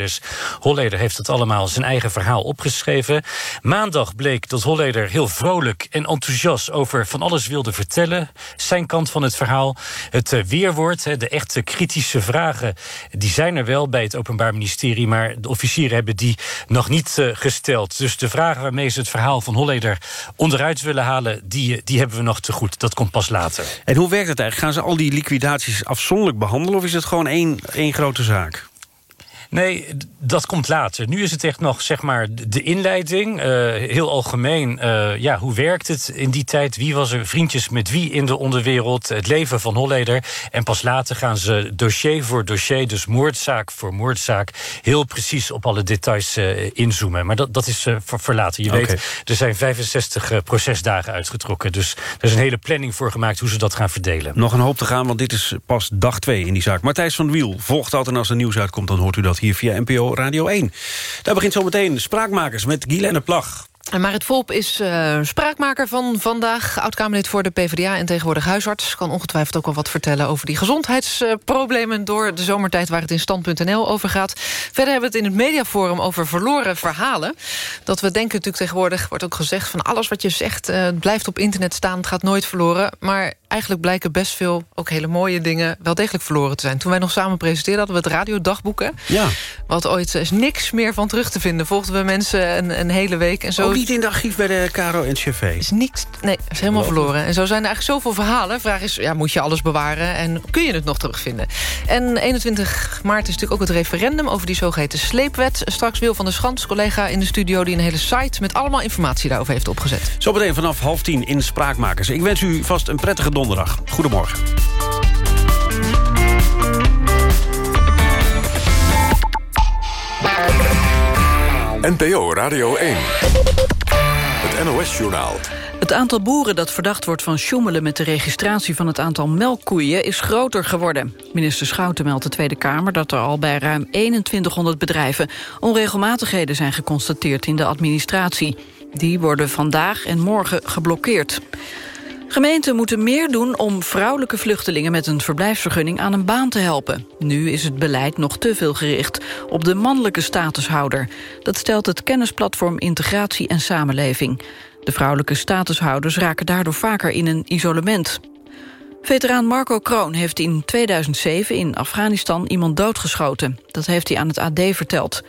Holleder heeft het allemaal zijn eigen verhaal opgeschreven. Maandag bleek dat Holleder heel vrolijk en enthousiast over van alles wilde vertellen. Zijn kant van het verhaal. Het uh, weerwoord, de echte kritische vragen, die zijn er wel bij het Openbaar Ministerie, maar de officieren hebben die nog niet uh, gesteld. Dus de vragen waarmee ze het verhaal van Holleder onderuit willen halen, die, die hebben we nog te goed. Dat komt pas later. En hoe werkt het eigenlijk? Gaan ze al die liquidaties afzonderlijk behandelen of is het gewoon één, één grote zaak? Nee, dat komt later. Nu is het echt nog zeg maar de inleiding. Uh, heel algemeen, uh, ja, hoe werkt het in die tijd? Wie was er vriendjes met wie in de onderwereld? Het leven van Holleder. En pas later gaan ze dossier voor dossier, dus moordzaak voor moordzaak... heel precies op alle details uh, inzoomen. Maar dat, dat is voor, voor, later. Je okay. weet, er zijn 65 procesdagen uitgetrokken. Dus er is een hele planning voor gemaakt hoe ze dat gaan verdelen. Nog een hoop te gaan, want dit is pas dag 2 in die zaak. Martijs van Wiel volgt altijd en als er nieuws uitkomt... dan hoort u dat hier via NPO Radio 1. Daar begint zometeen Spraakmakers met Guylaine Plag. En Marit Volp is uh, spraakmaker van vandaag. Oud-Kamerlid voor de PvdA en tegenwoordig huisarts. Kan ongetwijfeld ook wel wat vertellen over die gezondheidsproblemen... door de zomertijd waar het in stand.nl over gaat. Verder hebben we het in het mediaforum over verloren verhalen. Dat we denken natuurlijk tegenwoordig, wordt ook gezegd... van alles wat je zegt uh, blijft op internet staan, het gaat nooit verloren. Maar eigenlijk blijken best veel, ook hele mooie dingen... wel degelijk verloren te zijn. Toen wij nog samen presenteerden, hadden we het radiodagboeken. Ja. Wat ooit is niks meer van terug te vinden. Volgden we mensen een, een hele week en zo... Ook niet in de archief bij de Caro en CV. Is niks, nee, is helemaal verloren. En zo zijn er eigenlijk zoveel verhalen. Vraag is, ja, moet je alles bewaren en kun je het nog terugvinden? En 21 maart is natuurlijk ook het referendum... over die zogeheten sleepwet. Straks Wil van der Schans, collega in de studio... die een hele site met allemaal informatie daarover heeft opgezet. Zometeen vanaf half tien in Spraakmakers. Ik wens u vast een prettige donderdag. Goedemorgen. NPO Radio 1. Het NOS-journaal. Het aantal boeren dat verdacht wordt van sjoemelen met de registratie van het aantal melkkoeien is groter geworden. Minister Schouten meldt de Tweede Kamer dat er al bij ruim 2100 bedrijven onregelmatigheden zijn geconstateerd in de administratie. Die worden vandaag en morgen geblokkeerd. Gemeenten moeten meer doen om vrouwelijke vluchtelingen met een verblijfsvergunning aan een baan te helpen. Nu is het beleid nog te veel gericht op de mannelijke statushouder. Dat stelt het kennisplatform Integratie en Samenleving. De vrouwelijke statushouders raken daardoor vaker in een isolement. Veteraan Marco Kroon heeft in 2007 in Afghanistan iemand doodgeschoten. Dat heeft hij aan het AD verteld.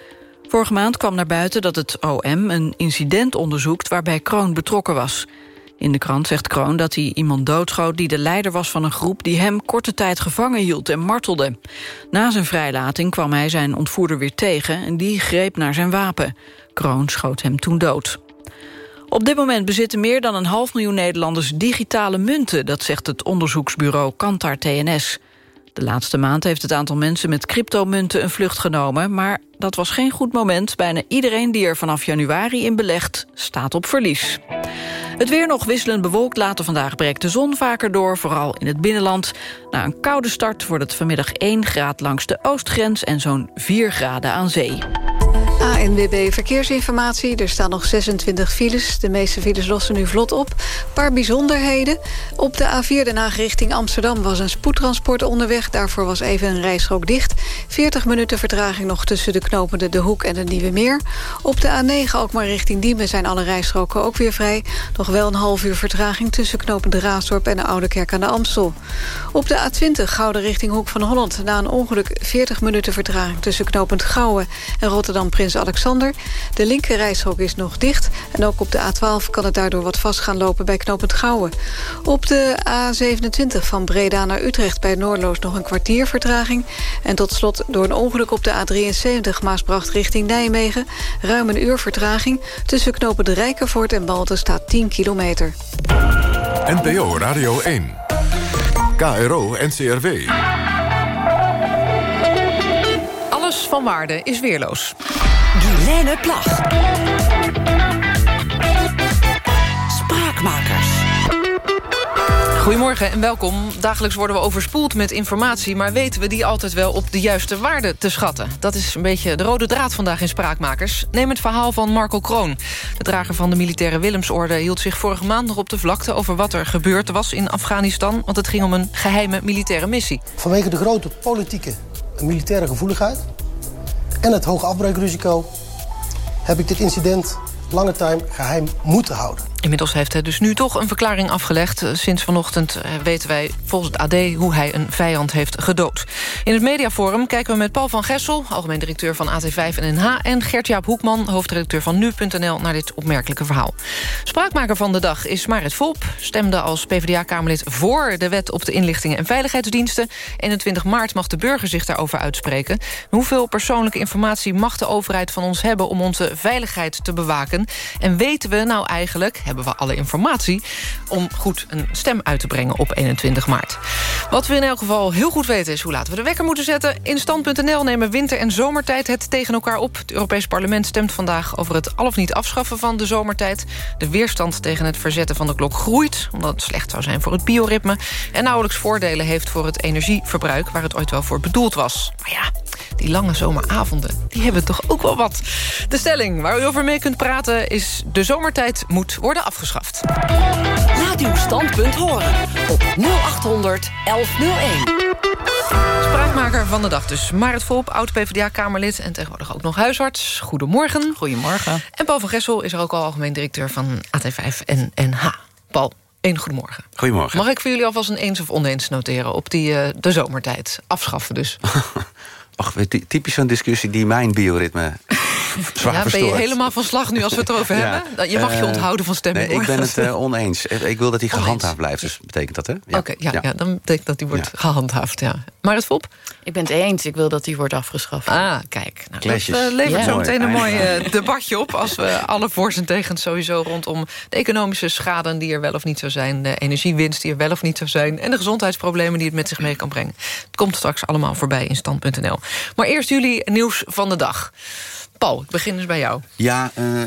Vorige maand kwam naar buiten dat het OM een incident onderzoekt... waarbij Kroon betrokken was. In de krant zegt Kroon dat hij iemand doodschoot... die de leider was van een groep die hem korte tijd gevangen hield en martelde. Na zijn vrijlating kwam hij zijn ontvoerder weer tegen... en die greep naar zijn wapen. Kroon schoot hem toen dood. Op dit moment bezitten meer dan een half miljoen Nederlanders digitale munten. Dat zegt het onderzoeksbureau Kantar TNS. De laatste maand heeft het aantal mensen met cryptomunten een vlucht genomen... maar dat was geen goed moment. Bijna iedereen die er vanaf januari in belegt, staat op verlies. Het weer nog wisselend bewolkt. Later vandaag breekt de zon vaker door, vooral in het binnenland. Na een koude start wordt het vanmiddag 1 graad langs de oostgrens... en zo'n 4 graden aan zee. ANWB Verkeersinformatie. Er staan nog 26 files. De meeste files lossen nu vlot op. Paar bijzonderheden. Op de A4 Den Haag richting Amsterdam was een spoedtransport onderweg. Daarvoor was even een rijstrook dicht. 40 minuten vertraging nog tussen de knopende De Hoek en de Nieuwe Meer. Op de A9 ook maar richting Diemen zijn alle rijstroken ook weer vrij. Nog wel een half uur vertraging tussen knopende Raasdorp en de Oude Kerk aan de Amstel. Op de A20 Gouden richting Hoek van Holland. Na een ongeluk 40 minuten vertraging tussen knopend Gouwen en Rotterdam Prins Alexander. De linkerrijstrook is nog dicht. En ook op de A12 kan het daardoor wat vast gaan lopen bij knopend Gouwen. Op de A27 van Breda naar Utrecht bij Noordloos nog een kwartier vertraging. En tot slot door een ongeluk op de A73 Maasbracht richting Nijmegen. Ruim een uur vertraging. Tussen knopend Rijkenvoort en Balten staat 10 kilometer. NPO Radio 1. KRO NCRW. Alles van waarde is weerloos. Guilaine Plag. Spraakmakers. Goedemorgen en welkom. Dagelijks worden we overspoeld met informatie... maar weten we die altijd wel op de juiste waarde te schatten? Dat is een beetje de rode draad vandaag in Spraakmakers. Neem het verhaal van Marco Kroon. De drager van de militaire Willemsorde hield zich vorige maand nog op de vlakte... over wat er gebeurd was in Afghanistan... want het ging om een geheime militaire missie. Vanwege de grote politieke en militaire gevoeligheid... en het hoge afbreukrisico heb ik dit incident lange tijd geheim moeten houden. Inmiddels heeft hij dus nu toch een verklaring afgelegd. Sinds vanochtend eh, weten wij volgens het AD hoe hij een vijand heeft gedood. In het mediaforum kijken we met Paul van Gessel... algemeen directeur van AT5 en NH... en Gert-Jaap Hoekman, hoofdredacteur van Nu.nl... naar dit opmerkelijke verhaal. Spraakmaker van de dag is Marit Volp. Stemde als PvdA-Kamerlid voor de wet op de inlichtingen en veiligheidsdiensten. 21 maart mag de burger zich daarover uitspreken. Hoeveel persoonlijke informatie mag de overheid van ons hebben... om onze veiligheid te bewaken? En weten we nou eigenlijk hebben we alle informatie... om goed een stem uit te brengen op 21 maart. Wat we in elk geval heel goed weten is hoe laten we de wekker moeten zetten. In stand.nl nemen winter- en zomertijd het tegen elkaar op. Het Europees Parlement stemt vandaag over het al of niet afschaffen van de zomertijd. De weerstand tegen het verzetten van de klok groeit... omdat het slecht zou zijn voor het bioritme... en nauwelijks voordelen heeft voor het energieverbruik... waar het ooit wel voor bedoeld was. Maar ja, die lange zomeravonden, die hebben toch ook wel wat. De stelling waar u over mee kunt praten is... de zomertijd moet worden afgeschaft. Laat uw standpunt horen op 0800 1101. Spraakmaker van de dag dus. Marit Volp, oud-PVDA-Kamerlid en tegenwoordig ook nog huisarts. Goedemorgen. Goedemorgen. En Paul van Gessel is er ook al algemeen directeur van AT5 en NH. Paul, één goedemorgen. Goedemorgen. Mag ik voor jullie alvast een eens of oneens noteren op die, uh, de zomertijd? Afschaffen dus. Och, typisch zo'n discussie die mijn bioritme zwaar ja. Ben je helemaal van slag nu als we het erover ja. hebben? Je mag je uh, onthouden van stemming. Nee, ik ben het uh, oneens. Ik wil dat hij gehandhaafd blijft, dus betekent dat, hè? Ja. Oké, okay, ja, ja. ja, dan betekent dat hij wordt gehandhaafd, ja. Maar het Volp? Ik ben het eens. Ik wil dat hij wordt afgeschaft. Ah, kijk. Nou, dat uh, levert zo meteen een mooi debatje op... als we alle voor's en tegens sowieso rondom de economische schade... die er wel of niet zou zijn, de energiewinst die er wel of niet zou zijn... en de gezondheidsproblemen die het met zich mee kan brengen. Het komt straks allemaal voorbij in stand.nl. Maar eerst jullie nieuws van de dag. Paul, ik begin dus bij jou. Ja, uh,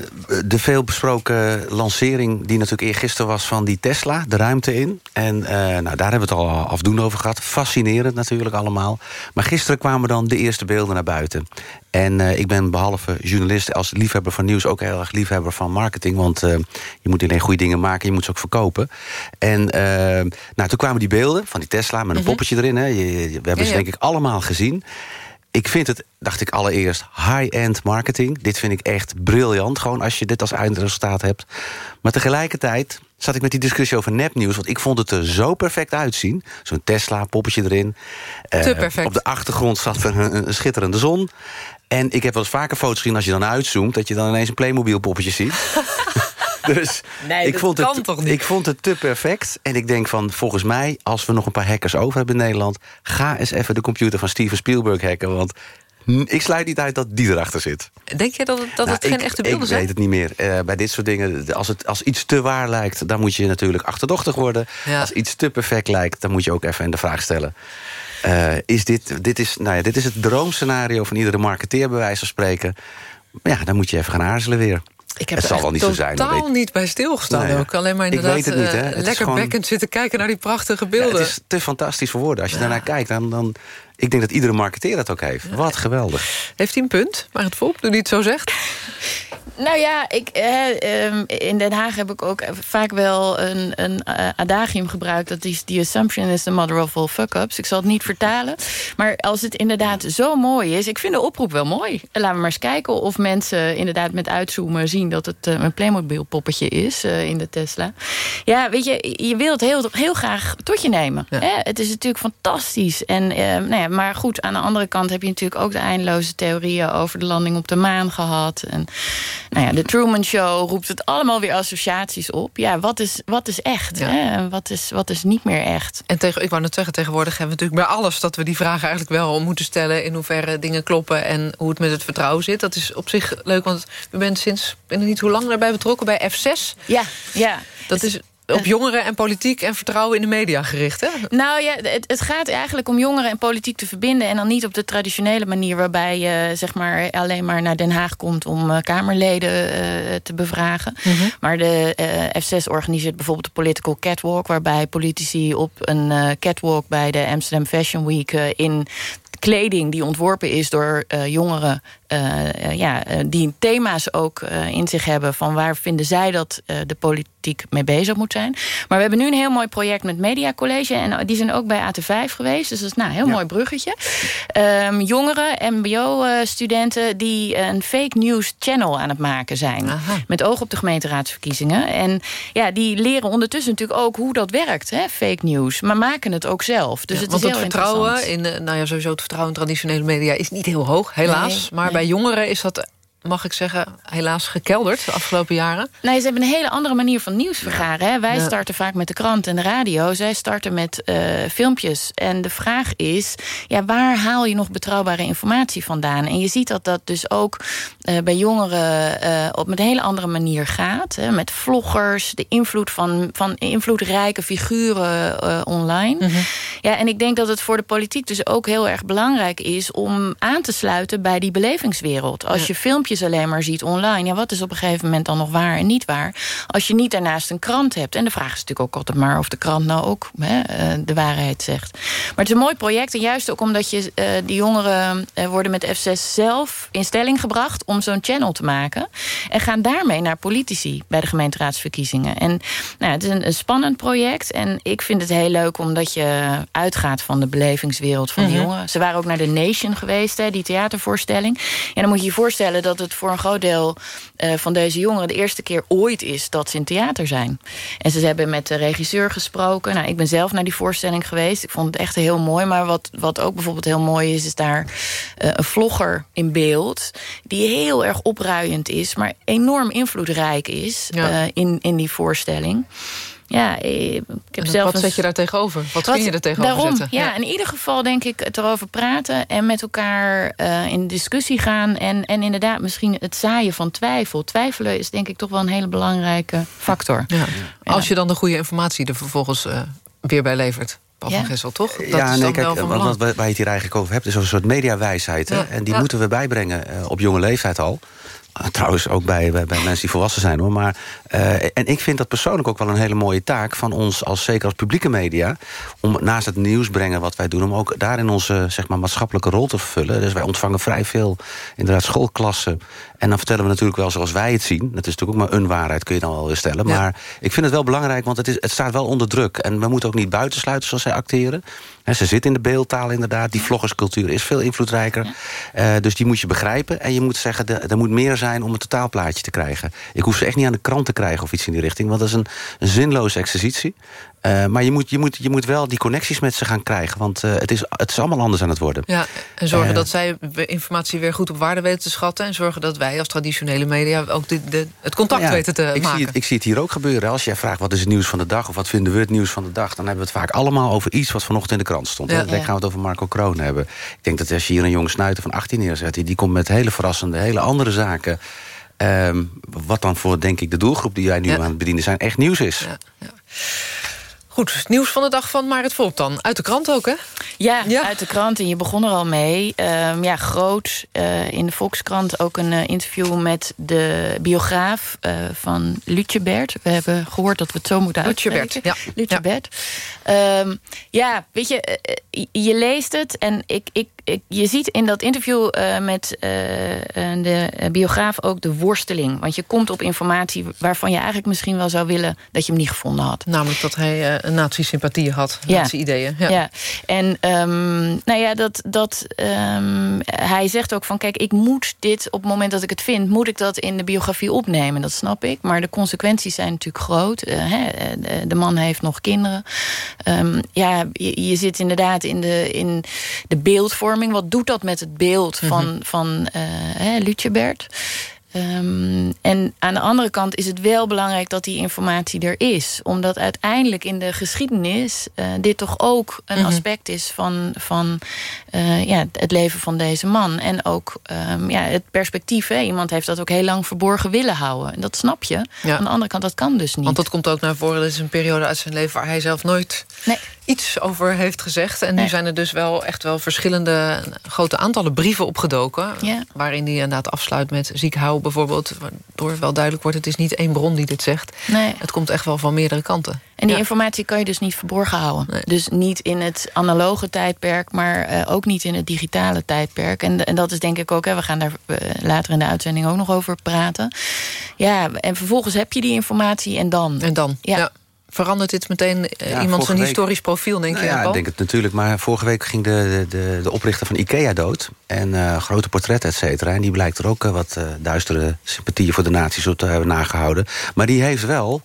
de veelbesproken lancering die natuurlijk eergisteren was... van die Tesla, de ruimte in. En uh, nou, daar hebben we het al afdoende over gehad. Fascinerend natuurlijk allemaal. Maar gisteren kwamen dan de eerste beelden naar buiten. En uh, ik ben behalve journalist als liefhebber van nieuws... ook heel erg liefhebber van marketing. Want je moet alleen goede dingen maken, je moet ze ook verkopen. En nou, toen kwamen die beelden van die Tesla met een mm -hmm. poppetje erin. Hè. Je, je, we hebben ja, ze denk ik allemaal gezien ik vind het, dacht ik allereerst, high-end marketing. Dit vind ik echt briljant, gewoon als je dit als eindresultaat hebt. Maar tegelijkertijd zat ik met die discussie over nepnieuws... want ik vond het er zo perfect uitzien. Zo'n Tesla, poppetje erin. Te uh, perfect. Op de achtergrond zat een, een, schitterende zon. En ik heb wel eens vaker foto's gezien als je dan uitzoomt... dat je dan ineens een Playmobil poppetje ziet. dus nee, ik, vond kan het, toch niet? ik vond het te perfect. En ik denk van, volgens mij, als we nog een paar hackers over hebben in Nederland... ga eens even de computer van Steven Spielberg hacken. Want ik sluit niet uit dat die erachter zit. Denk je dat het, dat Nou, het geen ik- echte beelden Ik zijn? weet het niet meer. Eh, bij dit soort dingen, als, het, als iets te waar lijkt... dan moet je natuurlijk achterdochtig worden. Ja. Als iets te perfect lijkt, dan moet je ook even in de vraag stellen... eh, is dit, dit, is, nou ja, dit is het droomscenario van iedere marketeer, bij wijze van spreken. Maar ja, dan moet je even gaan aarzelen weer. Ik heb het zal wel niet zo zijn. totaal niet bij stilgestaan Nee, ook. Alleen maar inderdaad niet, eh, lekker gewoon- bekkend zitten kijken naar die prachtige Ja, beelden. het is te fantastisch voor woorden. Als je daarnaar kijkt, dan, dan... Ik denk dat iedere marketeer dat ook heeft. Wat geweldig. Heeft hij een punt, maar het volk, nu hij het zo zegt? Nou ja, ik, eh, ehm, in Den Haag heb ik ook vaak wel een, een eh, adagium gebruikt. Dat is the assumption is the mother of all fuck-ups. Ik zal het niet vertalen. Maar als het inderdaad zo mooi is... Ik vind de oproep wel mooi. Laten we maar eens kijken of mensen inderdaad met uitzoomen... zien dat het eh, een Playmobil poppetje is eh, in de Tesla. Ja, weet je, je wilt heel, heel graag tot je nemen. Hè? Het is natuurlijk fantastisch. En, eh, nou ja, maar goed, aan de andere kant heb je natuurlijk ook de eindeloze theorieën... over de landing op de maan gehad. En nou ja, de Truman Show roept het allemaal weer associaties op. Ja, wat is, wat is echt? Hè? En Wat, is, wat is niet meer echt? En tegen, ik wou net zeggen, tegenwoordig hebben we natuurlijk bij alles... dat we die vragen eigenlijk wel moeten stellen... in hoeverre dingen kloppen en hoe het met het vertrouwen zit. Dat is op zich leuk, want u bent sinds... ik weet niet hoe lang daarbij betrokken, bij F6. Ja, ja. Dat is op jongeren en politiek en vertrouwen in de media gericht, hè? Nou ja, het, het gaat eigenlijk om jongeren en politiek te verbinden... en dan niet op de traditionele manier waarbij je zeg maar, alleen maar naar Den Haag komt... om eh, Kamerleden eh, te bevragen. Maar de eh, F6 organiseert bijvoorbeeld de Political Catwalk... waarbij politici op een eh, catwalk bij de Amsterdam Fashion Week... eh, in kleding die ontworpen is door eh, jongeren... eh, eh, ja, eh, die thema's ook in zich hebben... van waar vinden zij dat de politiek mee bezig moet zijn. Maar we hebben nu een heel mooi project met Media College... en die zijn ook bij AT5 geweest, dus dat is nou, een heel mooi bruggetje. Ehm, jongeren, mbo-studenten die een fake news channel aan het maken zijn... met oog op de gemeenteraadsverkiezingen. En ja, die leren ondertussen natuurlijk ook hoe dat werkt, hè, fake news. Maar maken het ook zelf. Dus Ja, het want is het heel vertrouwen interessant. in, nou ja, sowieso het vertrouwen in traditionele media is niet heel hoog, helaas. Nee, maar nee. Bij jongeren is dat, mag ik zeggen, helaas gekelderd de afgelopen jaren. Nee, ze hebben een hele andere manier van nieuws vergaren. Hè? Wij Ja. starten vaak met de krant en de radio. Zij starten met eh, filmpjes. En de vraag is, ja, waar haal je nog betrouwbare informatie vandaan? En je ziet dat dat dus ook eh, bij jongeren eh, op een hele andere manier gaat. Hè? Met vloggers, de invloed van, van invloedrijke figuren online. Ja, en ik denk dat het voor de politiek dus ook heel erg belangrijk is... om aan te sluiten bij die belevingswereld. Als Ja. je filmpjes alleen maar ziet online... ja, wat is op een gegeven moment dan nog waar en niet waar? Als je niet daarnaast een krant hebt... en de vraag is natuurlijk ook altijd maar of de krant nou ook hè, eh, de waarheid zegt. Maar het is een mooi project en juist ook omdat je eh, die jongeren... eh, worden met F6 zelf in stelling gebracht om zo'n channel te maken... en gaan daarmee naar politici bij de gemeenteraadsverkiezingen. En nou, het is een, een spannend project en ik vind het heel leuk... omdat je uitgaat van de belevingswereld van Mhm. jongeren. Ze waren ook naar de Nation geweest, hè, die theatervoorstelling. En dan moet je je voorstellen dat het voor een groot deel eh, van deze jongeren... de eerste keer ooit is dat ze in theater zijn. En ze hebben met de regisseur gesproken. Nou, ik ben zelf naar die voorstelling geweest. Ik vond het echt heel mooi. Maar wat, wat ook bijvoorbeeld heel mooi is... is daar eh, een vlogger in beeld... die heel erg opruiend is... maar enorm invloedrijk is Ja. eh, in, in die voorstelling. Ja, eh, ik heb zelf wat zet je daar tegenover? Wat, kun je er tegenover daarom, zetten? Ja, in ieder geval denk ik het erover praten... en met elkaar eh, in discussie gaan. En, en inderdaad misschien het zaaien van twijfel. Twijfelen is denk ik toch wel een hele belangrijke factor. Ja. Als je dan de goede informatie er vervolgens eh, weer bij levert. Paul van Gessel, toch? Dat ja, is nee, dan kijk, wel wat, belang. wat waar je het hier eigenlijk over hebt... is een soort mediawijsheid. hè? Ja. En die Ja. moeten we bijbrengen eh, op jonge leeftijd al. Ah, Trouwens, ook bij, bij, bij mensen die volwassen zijn. hoor. Maar, eh, en ik vind dat persoonlijk ook wel een hele mooie taak... van ons, als, zeker als publieke media... om naast het nieuws brengen wat wij doen... om ook daarin onze zeg maar, maatschappelijke rol te vervullen. Dus wij ontvangen vrij veel inderdaad schoolklassen. En dan vertellen we natuurlijk wel zoals wij het zien. Dat is natuurlijk ook maar een waarheid, kun je dan wel weer stellen. Ja. Maar ik vind het wel belangrijk, want het, is, het staat wel onder druk. En we moeten ook niet buitensluiten zoals zij acteren. Hè, ze zitten in de beeldtaal inderdaad. Die vloggerscultuur is veel invloedrijker. Eh, dus die moet je begrijpen. En je moet zeggen, er moet meer zijn om een totaalplaatje te krijgen. Ik hoef ze echt niet aan de krant te krijgen of iets in die richting. Want dat is een, een zinloze exercitie. Eh, maar je moet, je, moet, je moet wel die connecties met ze gaan krijgen. Want eh, het, is, het is allemaal anders aan het worden. Ja, en zorgen Eh, dat zij informatie weer goed op waarde weten te schatten... en zorgen dat wij als traditionele media ook de, de, het contact Ja, weten te ik maken. Zie het, ik zie het hier ook gebeuren. Als jij vraagt wat is het nieuws van de dag... of wat vinden we het nieuws van de dag... dan hebben we het vaak allemaal over iets wat vanochtend in de krant stond. Ja. Dan Ja. gaan we het over Marco Kroon hebben. Ik denk dat als je hier een jonge snuiter van 18 neerzet... die die komt met hele verrassende, hele andere zaken... Ehm, wat dan voor, denk ik, de doelgroep die wij nu aan het bedienen zijn... echt nieuws is. Goed, het nieuws van de dag van Marit Volk dan. Uit de krant ook, hè? Ja, uit de krant. En je begon er al mee. Ehm, ja, groot. eh, in de Volkskrant ook een eh, interview met de biograaf eh, van Lutje Bert. We hebben gehoord dat we het zo moeten Lutje uitspreken. Bert, ja. Lutje Bert. Ehm, ja, weet je, je leest het en ik, ik, je ziet in dat interview eh, met eh, eh, de biograaf ook de worsteling. Want je komt op informatie waarvan je eigenlijk misschien wel zou willen dat je hem niet gevonden had. Namelijk dat hij een nazi-sympathie had, Ja. nazi-ideeën. Ja. en ehm, nou ja, dat, dat, ehm, hij zegt ook van... kijk, ik moet dit op het moment dat ik het vind... moet ik dat in de biografie opnemen, dat snap ik. Maar de consequenties zijn natuurlijk groot. Hè, de, man heeft nog kinderen. Ehm, ja, je, je zit inderdaad in de, in de beeldvorming. Wat doet dat met het beeld van, Mhm. van eh hè, Lutjebert? Ehm, en aan de andere kant is het wel belangrijk dat die informatie er is. Omdat uiteindelijk in de geschiedenis eh, dit toch ook een Mhm. aspect is van, van eh, ja, het leven van deze man. En ook ehm, ja, het perspectief. Hè. Iemand heeft dat ook heel lang verborgen willen houden. En dat snap je. Ja. Aan de andere kant, dat kan dus niet. Want dat komt ook naar voren. Dit is een periode uit zijn leven waar hij zelf nooit iets over heeft gezegd. En nu zijn er dus wel echt wel verschillende grote aantallen brieven opgedoken. Ja. Waarin hij inderdaad afsluit met ziek hou bijvoorbeeld. Waardoor wel duidelijk wordt, het is niet één bron die dit zegt. Nee. Het komt echt wel van meerdere kanten. En die Ja. informatie kan je dus niet verborgen houden. Dus niet in het analoge tijdperk, maar eh, ook niet in het digitale tijdperk. En, en dat is denk ik ook, hè, we gaan daar eh, later in de uitzending ook nog over praten. Ja, en vervolgens heb je die informatie en dan? En dan, ja. Verandert dit meteen eh, Ja, iemand zijn week- historisch profiel, denk Nou je? ja, ik denk het natuurlijk. Maar vorige week ging de, de, de oprichter van IKEA dood. En eh, grote portretten, et cetera. En die blijkt er ook eh, wat duistere sympathieën voor de nazi's op te hebben nagehouden. Maar die heeft wel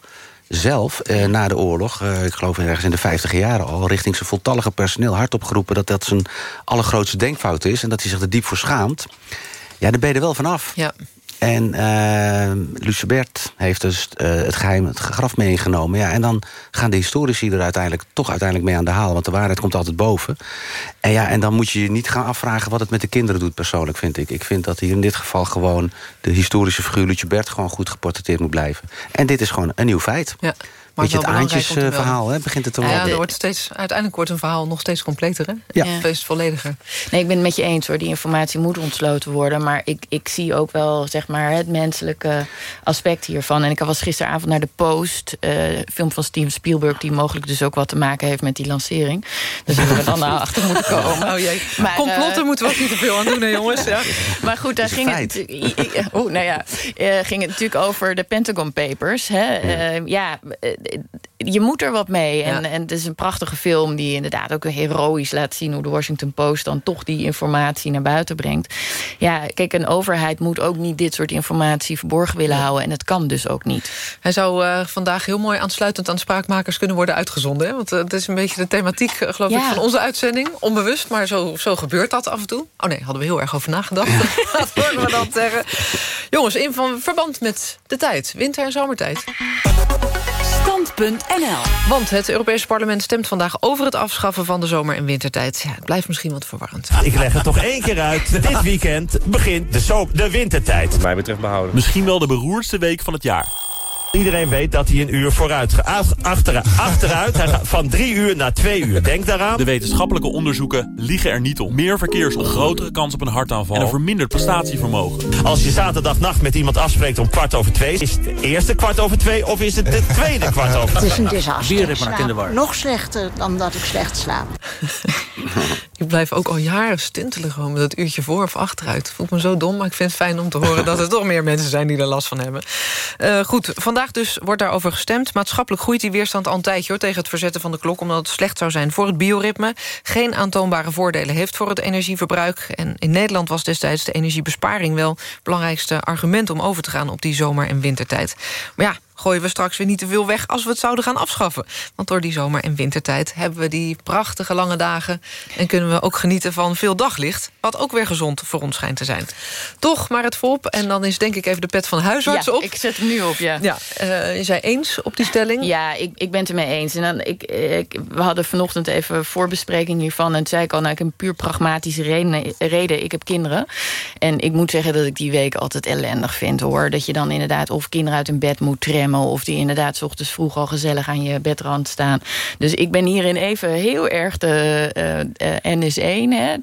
zelf eh, na de oorlog, eh, ik geloof ergens in de 50 jaren al... richting zijn voltallige personeel hardop geroepen... dat dat zijn allergrootste denkfout is en dat hij zich er diep voor schaamt. Ja, daar ben je er wel vanaf. Ja. En eh Lucebert heeft dus eh, het geheim, het graf meegenomen. Ja, en dan gaan de historici er uiteindelijk toch uiteindelijk mee aan de haal. Want de waarheid komt altijd boven. En ja, en dan moet je je niet gaan afvragen wat het met de kinderen doet, persoonlijk, vind ik. Ik vind dat hier in dit geval gewoon de historische figuur Lucebert gewoon goed geportretteerd moet blijven. En dit is gewoon een nieuw feit. Ja. Beetje het aantjesverhaal, hè, begint het te Ja, worden. er wordt steeds, uiteindelijk wordt een verhaal nog steeds completer, hè? Ja. Steeds vollediger. Nee, ik ben het met je eens hoor. Die informatie moet ontsloten worden. Maar ik, ik zie ook wel zeg maar, het menselijke aspect hiervan. En ik was gisteravond naar de Post. eh, film van Steven Spielberg. Die mogelijk dus ook wat te maken heeft met die lancering. Daar zullen we dan naar achter moeten komen. Oh jee. Maar, Complotten eh, moeten we ook niet te veel aan doen, hè, jongens? Ja. Maar goed, daar ging het, oh, nou ja, eh, ging het natuurlijk over de Pentagon Papers. Hè? Eh, ja, eh, je moet er wat mee. En, Ja. en het is een prachtige film die inderdaad ook heroïs laat zien... hoe de Washington Post dan toch die informatie naar buiten brengt. Ja, kijk, een overheid moet ook niet dit soort informatie verborgen willen houden. En het kan dus ook niet. Hij zou eh, vandaag heel mooi aansluitend aan spraakmakers kunnen worden uitgezonden. Hè? Want eh, het is een beetje de thematiek, eh, geloof Ja. ik, van onze uitzending. Onbewust, maar zo, zo gebeurt dat af en toe. Oh nee, hadden we heel erg over nagedacht. dat horen we dan zeggen. Jongens, in van verband met de tijd. Winter- en zomertijd. Stand.nl Want het Europese parlement stemt vandaag over het afschaffen van de zomer- en wintertijd. Ja, het blijft misschien wat verwarrend. Ik leg het toch één keer uit. Dit weekend begint de, zo de wintertijd. Wat mij betreft behouden. Misschien wel de beroerdste week van het jaar. Iedereen weet dat hij een uur vooruit gaat. Achteruit, achteruit. Hij gaat van drie uur naar twee uur. Denk daaraan. De wetenschappelijke onderzoeken liegen er niet om. Meer verkeers, een grotere kans op een hartaanval... en een verminderd prestatievermogen. Als je zaterdagnacht met iemand afspreekt om kwart over twee... is het de eerste kwart over twee of is het de tweede kwart over twee? Het is een disaster. Weer Ik nog slechter dan dat ik slecht slaap. Ik blijf ook al jaren stintelen gewoon met dat uurtje voor of achteruit. Voelt me zo dom, maar ik vind het fijn om te horen... dat er toch meer mensen zijn die er last van hebben. Eh, goed, vandaag dus wordt daarover gestemd. Maatschappelijk groeit die weerstand al een tijdje hoor, tegen het verzetten van de klok... omdat het slecht zou zijn voor het bioritme. Geen aantoonbare voordelen heeft voor het energieverbruik. En in Nederland was destijds de energiebesparing wel... het belangrijkste argument om over te gaan op die zomer- en wintertijd. Maar ja, gooien we straks weer niet te veel weg als we het zouden gaan afschaffen. Want door die zomer- en wintertijd hebben we die prachtige lange dagen... en kunnen we ook genieten van veel daglicht... wat ook weer gezond voor ons schijnt te zijn. Toch, maar het volop. En dan is denk ik even de pet van huisarts ja, op. ik zet hem nu op, ja. Ja, uh, je zei eens op die stelling? Ja, ik, ik ben het ermee eens. En dan, ik, ik, we hadden vanochtend even voorbespreking hiervan... en toen zei ik al, nou, ik heb een puur pragmatische reden, reden. Ik heb kinderen. En ik moet zeggen dat ik die week altijd ellendig vind, hoor. Dat je dan inderdaad of kinderen uit hun bed moet of die inderdaad s ochtends vroeg al gezellig aan je bedrand staan. Dus ik ben hierin even heel erg de uh, uh, NS1. Hè.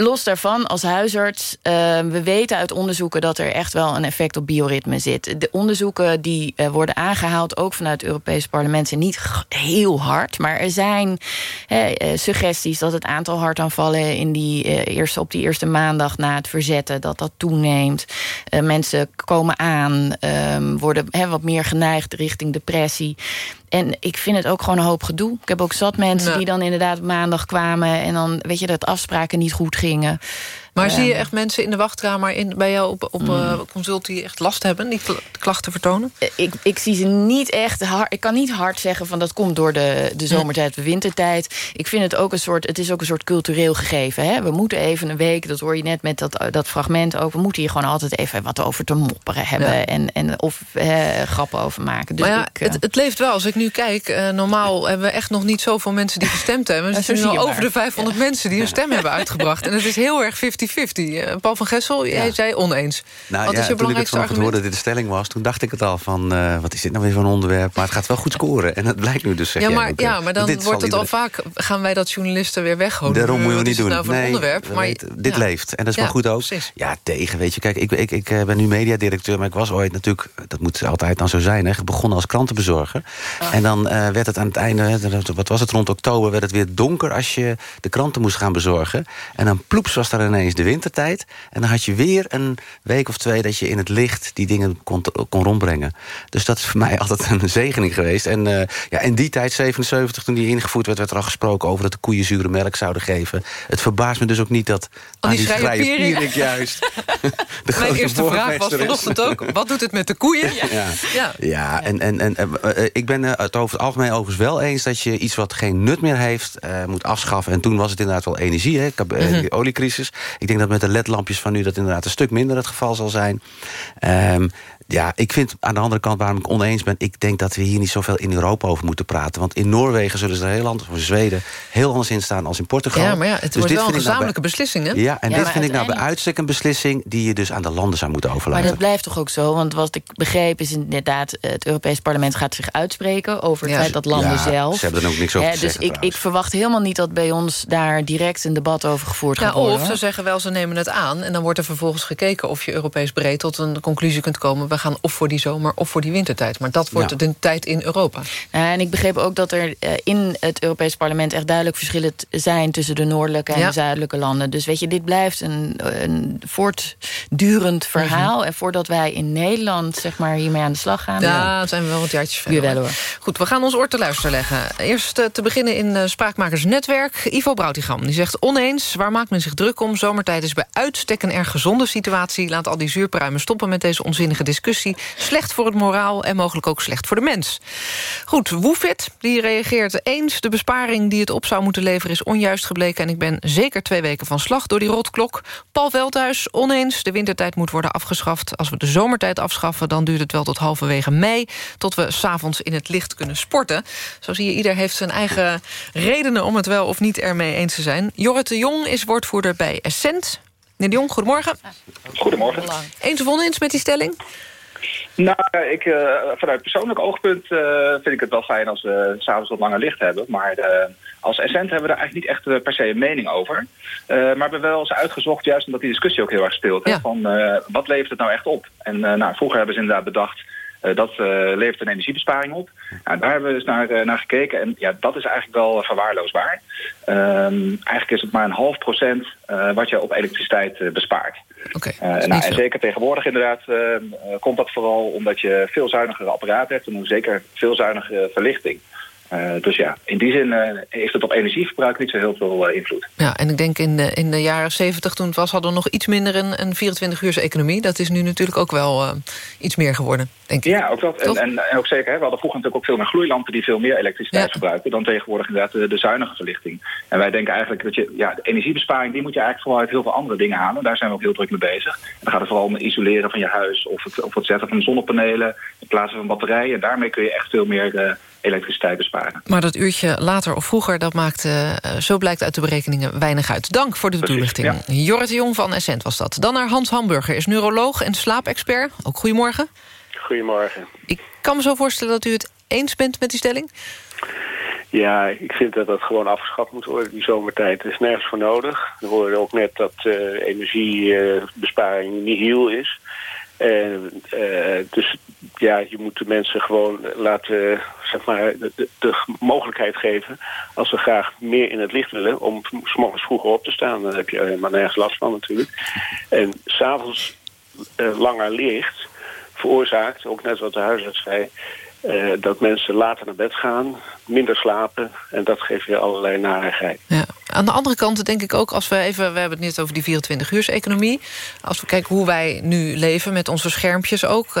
Los daarvan, als huisarts, uh, we weten uit onderzoeken... dat er echt wel een effect op bioritme zit. De onderzoeken die uh, worden aangehaald, ook vanuit het Europees parlement... zijn niet heel hard, maar er zijn uh, suggesties... dat het aantal hartaanvallen in die, eh, eerste, op die eerste maandag na het verzetten... dat dat toeneemt. mensen komen aan, ehm, worden wat meer geneigd richting depressie... En ik vind het ook gewoon een hoop gedoe. Ik heb ook zat mensen ja. die dan inderdaad maandag kwamen... en dan weet je dat afspraken niet goed gingen. Maar zie je echt mensen in de wachtkamer in, bij jou op, op mm. uh, consult... die echt last hebben, die klachten vertonen? Ik, ik zie ze niet echt hard... Ik kan niet hard zeggen van dat komt door de, de zomertijd, de wintertijd. Ik vind het ook een soort... Het is ook een soort cultureel gegeven. Hè? We moeten even een week, dat hoor je net met dat, dat fragment ook... we moeten hier gewoon altijd even wat over te mopperen hebben... Ja. En, en of eh, grappen over maken. Dus maar ja, ik, het, het leeft wel. Als ik nu kijk, uh, normaal hebben we echt nog niet zoveel mensen die gestemd hebben. Er zijn al over de 500 ja. mensen die hun stem hebben uitgebracht. En het is heel erg 50-50. Uh, Paul van Gessel, jij ja. zei oneens. Nou, wat ja, is je toen ik het vanochtend hoorde dat dit de stelling was... toen dacht ik het al van, uh, wat is dit nou weer voor een onderwerp? Maar het gaat wel goed scoren. En dat blijkt nu dus, zeg ja, maar, ook, ja, maar dan wordt het al vaak... gaan wij dat journalisten weer weghouden. Daarom moet je het niet doen. Nou nee, onderwerp, maar, weet, dit leeft. En dat is maar goed ook. precies. Ja, tegen, weet je. Kijk, ik, ik, ik eh, ben nu mediadirecteur... maar ik was ooit natuurlijk... dat moet altijd dan zo zijn, hè, begonnen als krantenbezorger. En dan uh, werd het aan het einde... wat was het, rond oktober werd het weer donker... als je de kranten moest gaan bezorgen. En dan ploeps was daar ineens de wintertijd. En dan had je weer een week of twee... dat je in het licht die dingen kon, kon rondbrengen. Dus dat is voor mij altijd een zegening geweest. En uh, ja, in die tijd, 77, toen die ingevoerd werd... werd er al gesproken over dat de koeien zure melk zouden geven. Het verbaast me dus ook niet dat... Oh, die. Pierik juist... de Mijn eerste vraag was is. vanochtend ook... wat doet het met de koeien? Ja, Ja. ja en, en, en uh, ik ben uh, het over het algemeen overigens wel eens... dat je iets wat geen nut meer heeft, moet afschaffen. En toen was het inderdaad wel energie, hè? Ik heb, Mhm. die oliecrisis. Ik denk dat met de ledlampjes van nu... dat inderdaad een stuk minder het geval zal zijn. Um, ja, ik vind aan de andere kant waarom ik oneens ben... ik denk dat we hier niet zoveel in Europa over moeten praten. Want in Noorwegen zullen ze er heel anders, of in Zweden... heel anders in staan als in Portugal. Ja, maar ja, het Dus wordt dit wel een nou gezamenlijke beslissing, hè? Ja, en Ja, dit maar vind ik nou bij uitstek een beslissing... die je dus aan de landen zou moeten Maar overlaten. dat blijft toch ook zo? Want wat ik begreep is inderdaad... het Europees Parlement gaat zich uitspreken over het Ja, feit dat landen ja, zelf... ze hebben er ook niks over Hè, te Dus zeggen, ik, ik verwacht helemaal niet dat bij ons daar direct een debat over gevoerd Ja, gaat worden. of ze zeggen wel, ze nemen het aan... en dan wordt er vervolgens gekeken of je Europees breed... tot een conclusie kunt komen... gaan of voor die zomer of voor die wintertijd. Maar dat wordt Ja. de tijd in Europa. Ja, en ik begreep ook dat er eh, in het Europees Parlement... echt duidelijk verschillen zijn tussen de noordelijke en Ja. de zuidelijke landen. Dus weet je, dit blijft een, een voortdurend verhaal. En voordat wij in Nederland zeg maar, hiermee aan de slag gaan... Ja, dan zijn we wel wat jaartjes verder. Jawel, hoor. Goed, we gaan ons oor te luisteren leggen. Eerst eh, te beginnen in uh, Spraakmakersnetwerk. Ivo Broutigam, die zegt oneens. Waar maakt men zich druk om? Zomertijd is bij uitstek een erg gezonde situatie. Laat al die zuurpruimen stoppen met deze onzinnige discussie. Slecht voor het moraal en mogelijk ook slecht voor de mens. Goed, Woefit die reageert eens. De besparing die het op zou moeten leveren is onjuist gebleken... en ik ben zeker twee weken van slag door die rotklok. Paul Veldhuis, oneens. De wintertijd moet worden afgeschaft. Als we de zomertijd afschaffen, dan duurt het wel tot halverwege mei... tot we s'avonds in het licht kunnen sporten. Zo zie je, ieder heeft zijn eigen redenen... om het wel of niet ermee eens te zijn. Jorrit de Jong is woordvoerder bij Essent. Meneer de Jong, goedemorgen. Goedemorgen. Eens of oneens met die stelling? Nou, ik, uh, vanuit persoonlijk oogpunt uh, vind ik het wel fijn als we s'avonds wat langer licht hebben. Maar uh, als Essent hebben we daar eigenlijk niet echt per se een mening over. maar we hebben wel eens uitgezocht, juist omdat die discussie ook heel erg speelt. Ja. Hè, van wat levert het nou echt op? En nou, vroeger hebben ze inderdaad bedacht... dat levert een energiebesparing op. Nou, daar hebben we dus naar, naar gekeken. En ja, dat is eigenlijk wel verwaarloosbaar. Ehm, eigenlijk is het maar een half procent wat je op elektriciteit bespaart. Okay, uh, nou, en zeker tegenwoordig inderdaad uh, komt dat vooral omdat je veel zuinigere apparaten hebt... en zeker veel zuinigere verlichting. Uh, dus ja, in die zin uh, heeft het op energieverbruik niet zo heel veel uh, invloed. Ja, en ik denk in de, in de jaren 70 toen het was... hadden we nog iets minder een, een 24-uurs-economie. Dat is nu natuurlijk ook wel iets meer geworden, denk ik. Ja, ook dat. En, en, en, ook zeker, hè, we hadden vroeger natuurlijk ook veel meer gloeilampen... die veel meer elektriciteit ja. verbruiken... dan tegenwoordig inderdaad de, de, zuinige verlichting. En wij denken eigenlijk dat je... ja, de energiebesparing die moet je eigenlijk vooral uit heel veel andere dingen halen. Daar zijn we ook heel druk mee bezig. En dan gaat het vooral om het isoleren van je huis... of het, of het zetten van zonnepanelen in plaats van batterijen. En daarmee kun je echt veel meer elektriciteit besparen. Maar dat uurtje later of vroeger, dat maakt, uh, zo blijkt uit de berekeningen, weinig uit. Dank voor de Precies, toelichting. Ja. Jorrit de Jong van Essent was dat. Dan naar Hans Hamburger, is neuroloog en slaapexpert. Ook goedemorgen. Goedemorgen. Ik kan me zo voorstellen dat u het eens bent met die stelling? Ja, ik vind dat dat gewoon afgeschaft moet worden, die zomertijd. Er is nergens voor nodig. We hoorden ook net dat uh, energiebesparing uh, niet heel is. En, uh, dus ja, je moet de mensen gewoon laten, zeg maar, de, de, mogelijkheid geven... als ze graag meer in het licht willen, om vroeger op te staan. Dan heb je helemaal nergens last van natuurlijk. En s'avonds uh, langer licht veroorzaakt, ook net wat de huisarts zei... Uh, dat mensen later naar bed gaan, minder slapen... en dat geeft weer allerlei narigheid. Ja. Aan de andere kant denk ik ook, als we even... we hebben het net over die 24-uurs-economie... als we kijken hoe wij nu leven met onze schermpjes ook... Uh,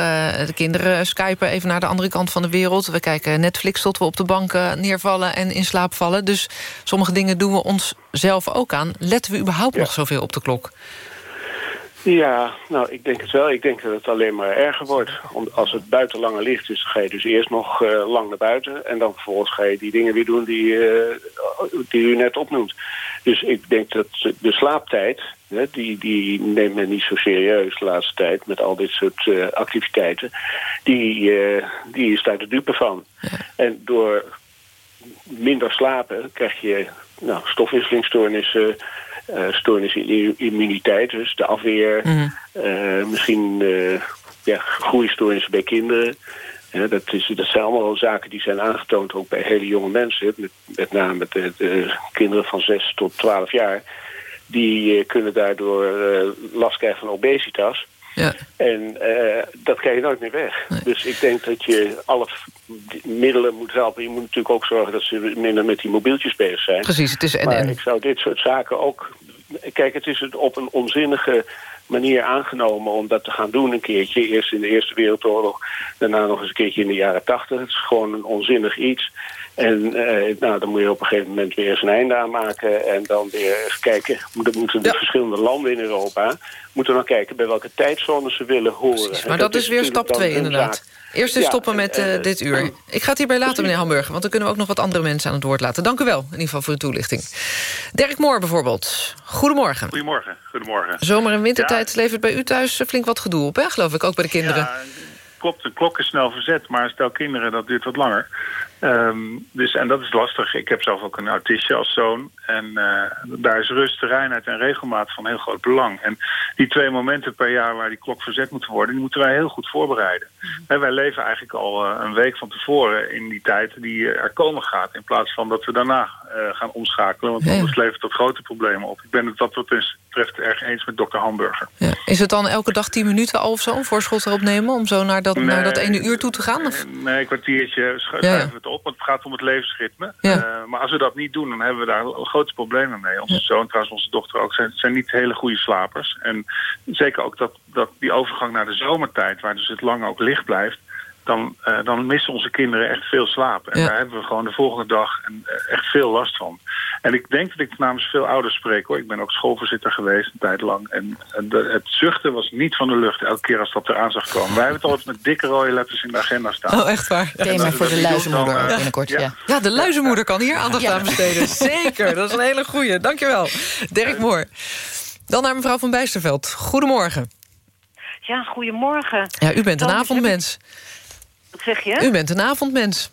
de kinderen skypen even naar de andere kant van de wereld. We kijken Netflix tot we op de banken neervallen en in slaap vallen. Dus sommige dingen doen we ons zelf ook aan. Letten we überhaupt ja. nog zoveel op de klok? Ja, nou, ik denk het wel. Ik denk dat het alleen maar erger wordt. Om, als het buiten langer licht is, ga je dus eerst nog uh, lang naar buiten... en dan vervolgens ga je die dingen weer doen die, uh, die u net opnoemt. Dus ik denk dat de slaaptijd, hè, die, die neemt men niet zo serieus de laatste tijd... met al dit soort uh, activiteiten, die, die is daar de dupe van. En door minder slapen krijg je nou, stofwisselingsstoornissen... Uh, stoornissen in immuniteit, dus de afweer. Mm. Uh, misschien uh, ja, groeistoornissen bij kinderen. dat, is, dat zijn allemaal zaken die zijn aangetoond ook bij hele jonge mensen. Met, met name de, de kinderen van 6 tot 12 jaar. Die kunnen daardoor last krijgen van obesitas. Ja. En dat krijg je nooit meer weg. Nee. Dus ik denk dat je alle middelen moet helpen. Je moet natuurlijk ook zorgen dat ze minder met die mobieltjes bezig zijn. Precies. Het is en, maar en... ik zou dit soort zaken ook... Kijk, het is op een onzinnige manier aangenomen om dat te gaan doen een keertje. Eerst in de Eerste Wereldoorlog, daarna nog eens een keertje in de jaren tachtig. Het is gewoon een onzinnig iets. En uh, nou, dan moet je op een gegeven moment weer eens een einde aan maken. En dan weer eens kijken. Dan moeten de ja. verschillende landen in Europa... moeten dan kijken bij welke tijdzones ze willen horen. Precies, maar dat, dat, is weer stap 2 inderdaad. Zaak. Eerst eens ja, stoppen met uh, dit uur. Ik ga het hierbij laten, meneer Hamburger. Want dan kunnen we ook nog wat andere mensen aan het woord laten. Dank u wel, in ieder geval voor de toelichting. Dirk Moor bijvoorbeeld. Goedemorgen. Goedemorgen. Goedemorgen. Zomer- en wintertijd ja. levert bij u thuis flink wat gedoe op, hè? geloof ik. Ook bij de kinderen. Ja, klopt. De klok is snel verzet. Maar stel kinderen, dat duurt wat langer. Um, dus, en dat is lastig. Ik heb zelf ook een autistje als zoon. En uh, daar is rust, reinheid en regelmaat van heel groot belang. En die twee momenten per jaar waar die klok verzet moet worden... die moeten wij heel goed voorbereiden. Mm. En wij leven eigenlijk al uh, een week van tevoren in die tijd die er komen gaat... in plaats van dat we daarna uh, gaan omschakelen. Want anders ja. levert dat grote problemen op. Ik ben het wat dat betreft erg eens met dokter Hamburger. Ja. Is het dan elke dag tien minuten al of zo... een voorschot erop nemen om zo naar dat, nee, naar dat ene uur toe te gaan? Of? Nee, een kwartiertje schuiven ja, we het op. Want het gaat om het levensritme. Ja. Uh, maar als we dat niet doen, dan hebben we daar grote problemen mee. Onze ja. zoon, trouwens onze dochter ook, zijn, zijn niet hele goede slapers. En zeker ook dat, dat die overgang naar de zomertijd... waar dus het lang ook licht blijft... Dan, uh, dan, missen onze kinderen echt veel slaap. En ja. daar hebben we gewoon de volgende dag een, uh, echt veel last van. En ik denk dat ik namens veel ouders spreek hoor. Ik ben ook schoolvoorzitter geweest een tijd lang. En, en de, het zuchten was niet van de lucht elke keer als dat eraan zag komen. Wij hebben het altijd met dikke rode letters in de agenda staan. Oh, echt waar? Thema voor de luizenmoeder dan, uh, binnenkort. Ja. Ja. de luizenmoeder kan hier aandacht aan besteden. Zeker, dat is een hele goeie. Dankjewel. Dirk Moor. Dan naar mevrouw van Bijsterveld. Goedemorgen. ja, goedemorgen. Ja, u bent een avondmens. Wat zeg je? U bent een avondmens.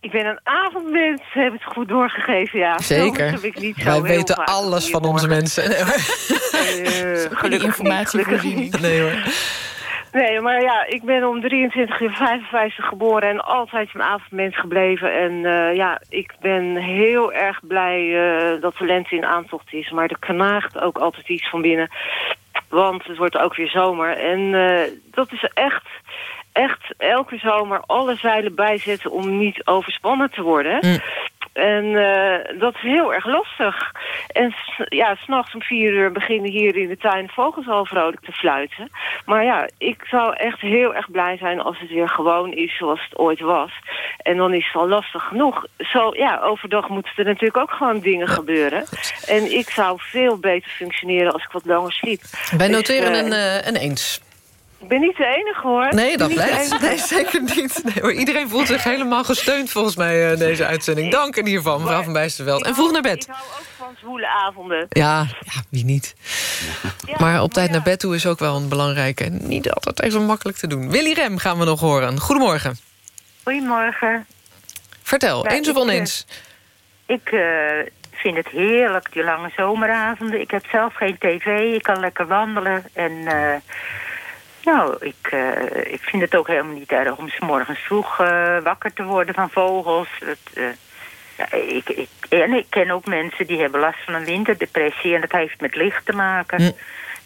Ik ben een avondmens, heb het goed doorgegeven, ja. Zeker. Heb ik niet zo Wij heel weten vaak. alles van onze mensen. Nee. Eh, gelukkig informatievoorziening. Nee hoor. Nee, maar ja, ik ben om 23 uur 55 geboren en altijd een avondmens gebleven. En eh, ja, ik ben heel erg blij eh, dat de lente in aantocht is. Maar er knaagt ook altijd iets van binnen. Want het wordt ook weer zomer. En eh, dat is echt, echt elke zomer alle zeilen bijzetten om niet overspannen te worden. En eh, dat is heel erg lastig. En s- ja, s'nachts om vier uur beginnen hier in de tuin vogels al vrolijk te fluiten. Maar ja, ik zou echt heel erg blij zijn als het weer gewoon is zoals het ooit was. En dan is het al lastig genoeg. Zo, ja, overdag moeten er natuurlijk ook gewoon dingen gebeuren. En ik zou veel beter functioneren als ik wat langer sliep. Wij Dus, noteren eh, een, eh, een eens. Ik ben niet de enige hoor. Nee, dat blijft. Nee, zeker niet. Nee. Iedereen voelt zich helemaal gesteund volgens mij eh, deze uitzending. Dank in ieder geval, mevrouw van Bijsterveld. En vroeg naar bed. Ik hou ook van zwoele avonden. Ja, ja, wie niet. maar op tijd naar bed toe is ook wel een belangrijke. En niet altijd even makkelijk te doen. Willy Rem gaan we nog horen. Goedemorgen. Goedemorgen. Vertel, eens of ik, oneens? eh, Ik eh, vind het heerlijk, die lange zomeravonden. Ik heb zelf geen tv, ik kan lekker wandelen. En eh, nou, ik, eh, ik vind het ook helemaal niet erg om s morgens vroeg eh, wakker te worden van vogels. Het, eh, ja, ik, ik, en ik ken ook mensen die hebben last van een winterdepressie... en dat heeft met licht te maken. Hm.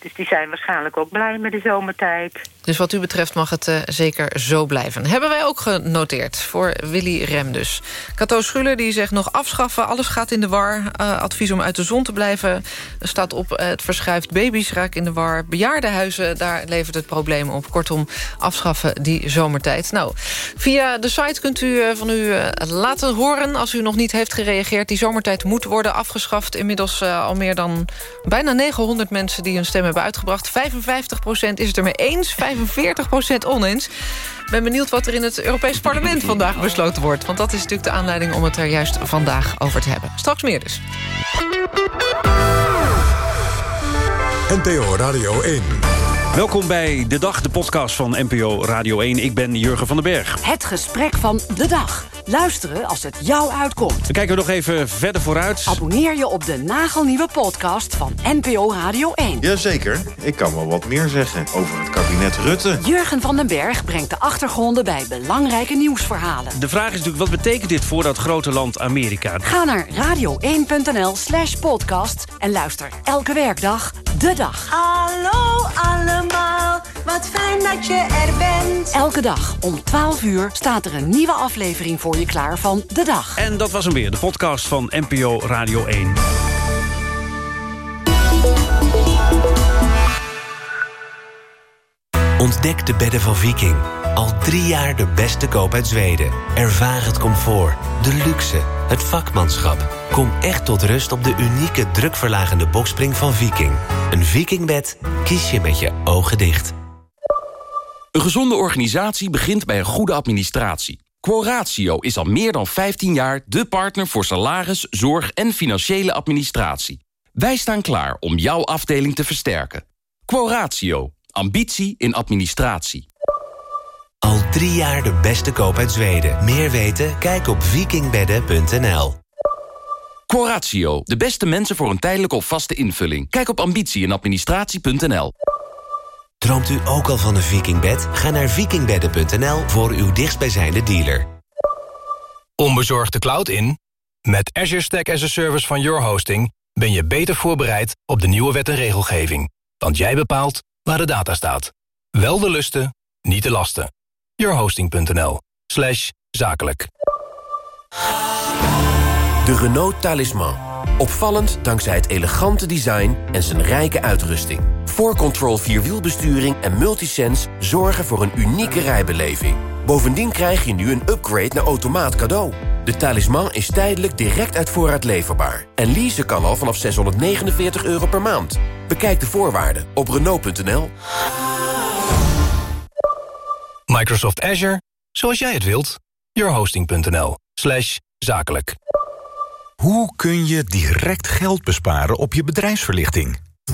Dus die zijn waarschijnlijk ook blij met de zomertijd. Dus wat u betreft mag het eh, zeker zo blijven. Hebben wij ook genoteerd voor Willy Rem dus. Cato Schuller die zegt nog afschaffen, alles gaat in de war. Eh, advies om uit de zon te blijven staat op. eh, het verschuift baby's raak in de war. Bejaardenhuizen, daar levert het probleem op. Kortom, afschaffen die zomertijd. Nou, via de site kunt u van u laten horen... als u nog niet heeft gereageerd. Die zomertijd moet worden afgeschaft. Inmiddels al meer dan bijna 900 mensen die hun stem hebben uitgebracht. 55% is het ermee eens, 45% oneens. Ik ben benieuwd wat er in het Europees Parlement vandaag besloten wordt. Want dat is natuurlijk de aanleiding om het er juist vandaag over te hebben. Straks meer dus. NPO Radio 1. Welkom bij De Dag, de podcast van NPO Radio 1. Ik ben Jurgen van den Berg. Het gesprek van de dag. Luisteren als het jou uitkomt. Dan kijken we nog even verder vooruit. Abonneer je op de nagelnieuwe podcast van NPO Radio 1. Jazeker, ik kan wel wat meer zeggen over het kabinet Rutte. Jurgen van den Berg brengt de achtergronden bij belangrijke nieuwsverhalen. De vraag is natuurlijk, wat betekent dit voor dat grote land Amerika? Ga naar radio1.nl slash podcast en luister elke werkdag de dag. Hallo allemaal, wat fijn dat je er bent. Elke dag om 12 uur staat er een nieuwe aflevering voor je klaar van de dag. En dat was hem weer, de podcast van NPO Radio 1. Ontdek de bedden van Viking. Al drie jaar de beste koop uit Zweden. Ervaar het comfort, de luxe, het vakmanschap. Kom echt tot rust op de unieke drukverlagende bokspring van Viking. Een Vikingbed kies je met je ogen dicht. Een gezonde organisatie begint bij een goede administratie. Quoratio is al meer dan 15 jaar de partner voor salaris, zorg en financiële administratie. Wij staan klaar om jouw afdeling te versterken. Quoratio. Ambitie in administratie. Al drie jaar de beste koop uit Zweden. Meer weten? Kijk op vikingbedden.nl. Quoratio. De beste mensen voor een tijdelijke of vaste invulling. Kijk op ambitie in administratie.nl. Droomt u ook al van een vikingbed? Ga naar vikingbedden.nl voor uw dichtstbijzijnde dealer. Onbezorgd de cloud in? Met Azure Stack as a Service van Your Hosting... ben je beter voorbereid op de nieuwe wet en regelgeving. Want jij bepaalt waar de data staat. Wel de lusten, niet de lasten. Yourhosting.nl slash zakelijk. De Renault Talisman. Opvallend dankzij het elegante design en zijn rijke uitrusting. 4Control Vierwielbesturing en Multisense zorgen voor een unieke rijbeleving. Bovendien krijg je nu een upgrade naar automaat cadeau. De Talisman is tijdelijk direct uit voorraad leverbaar. En leasen kan al vanaf 649 euro per maand. Bekijk de voorwaarden op Renault.nl. Microsoft Azure, zoals jij het wilt. Yourhosting.nl slash zakelijk. Hoe kun je direct geld besparen op je bedrijfsverlichting?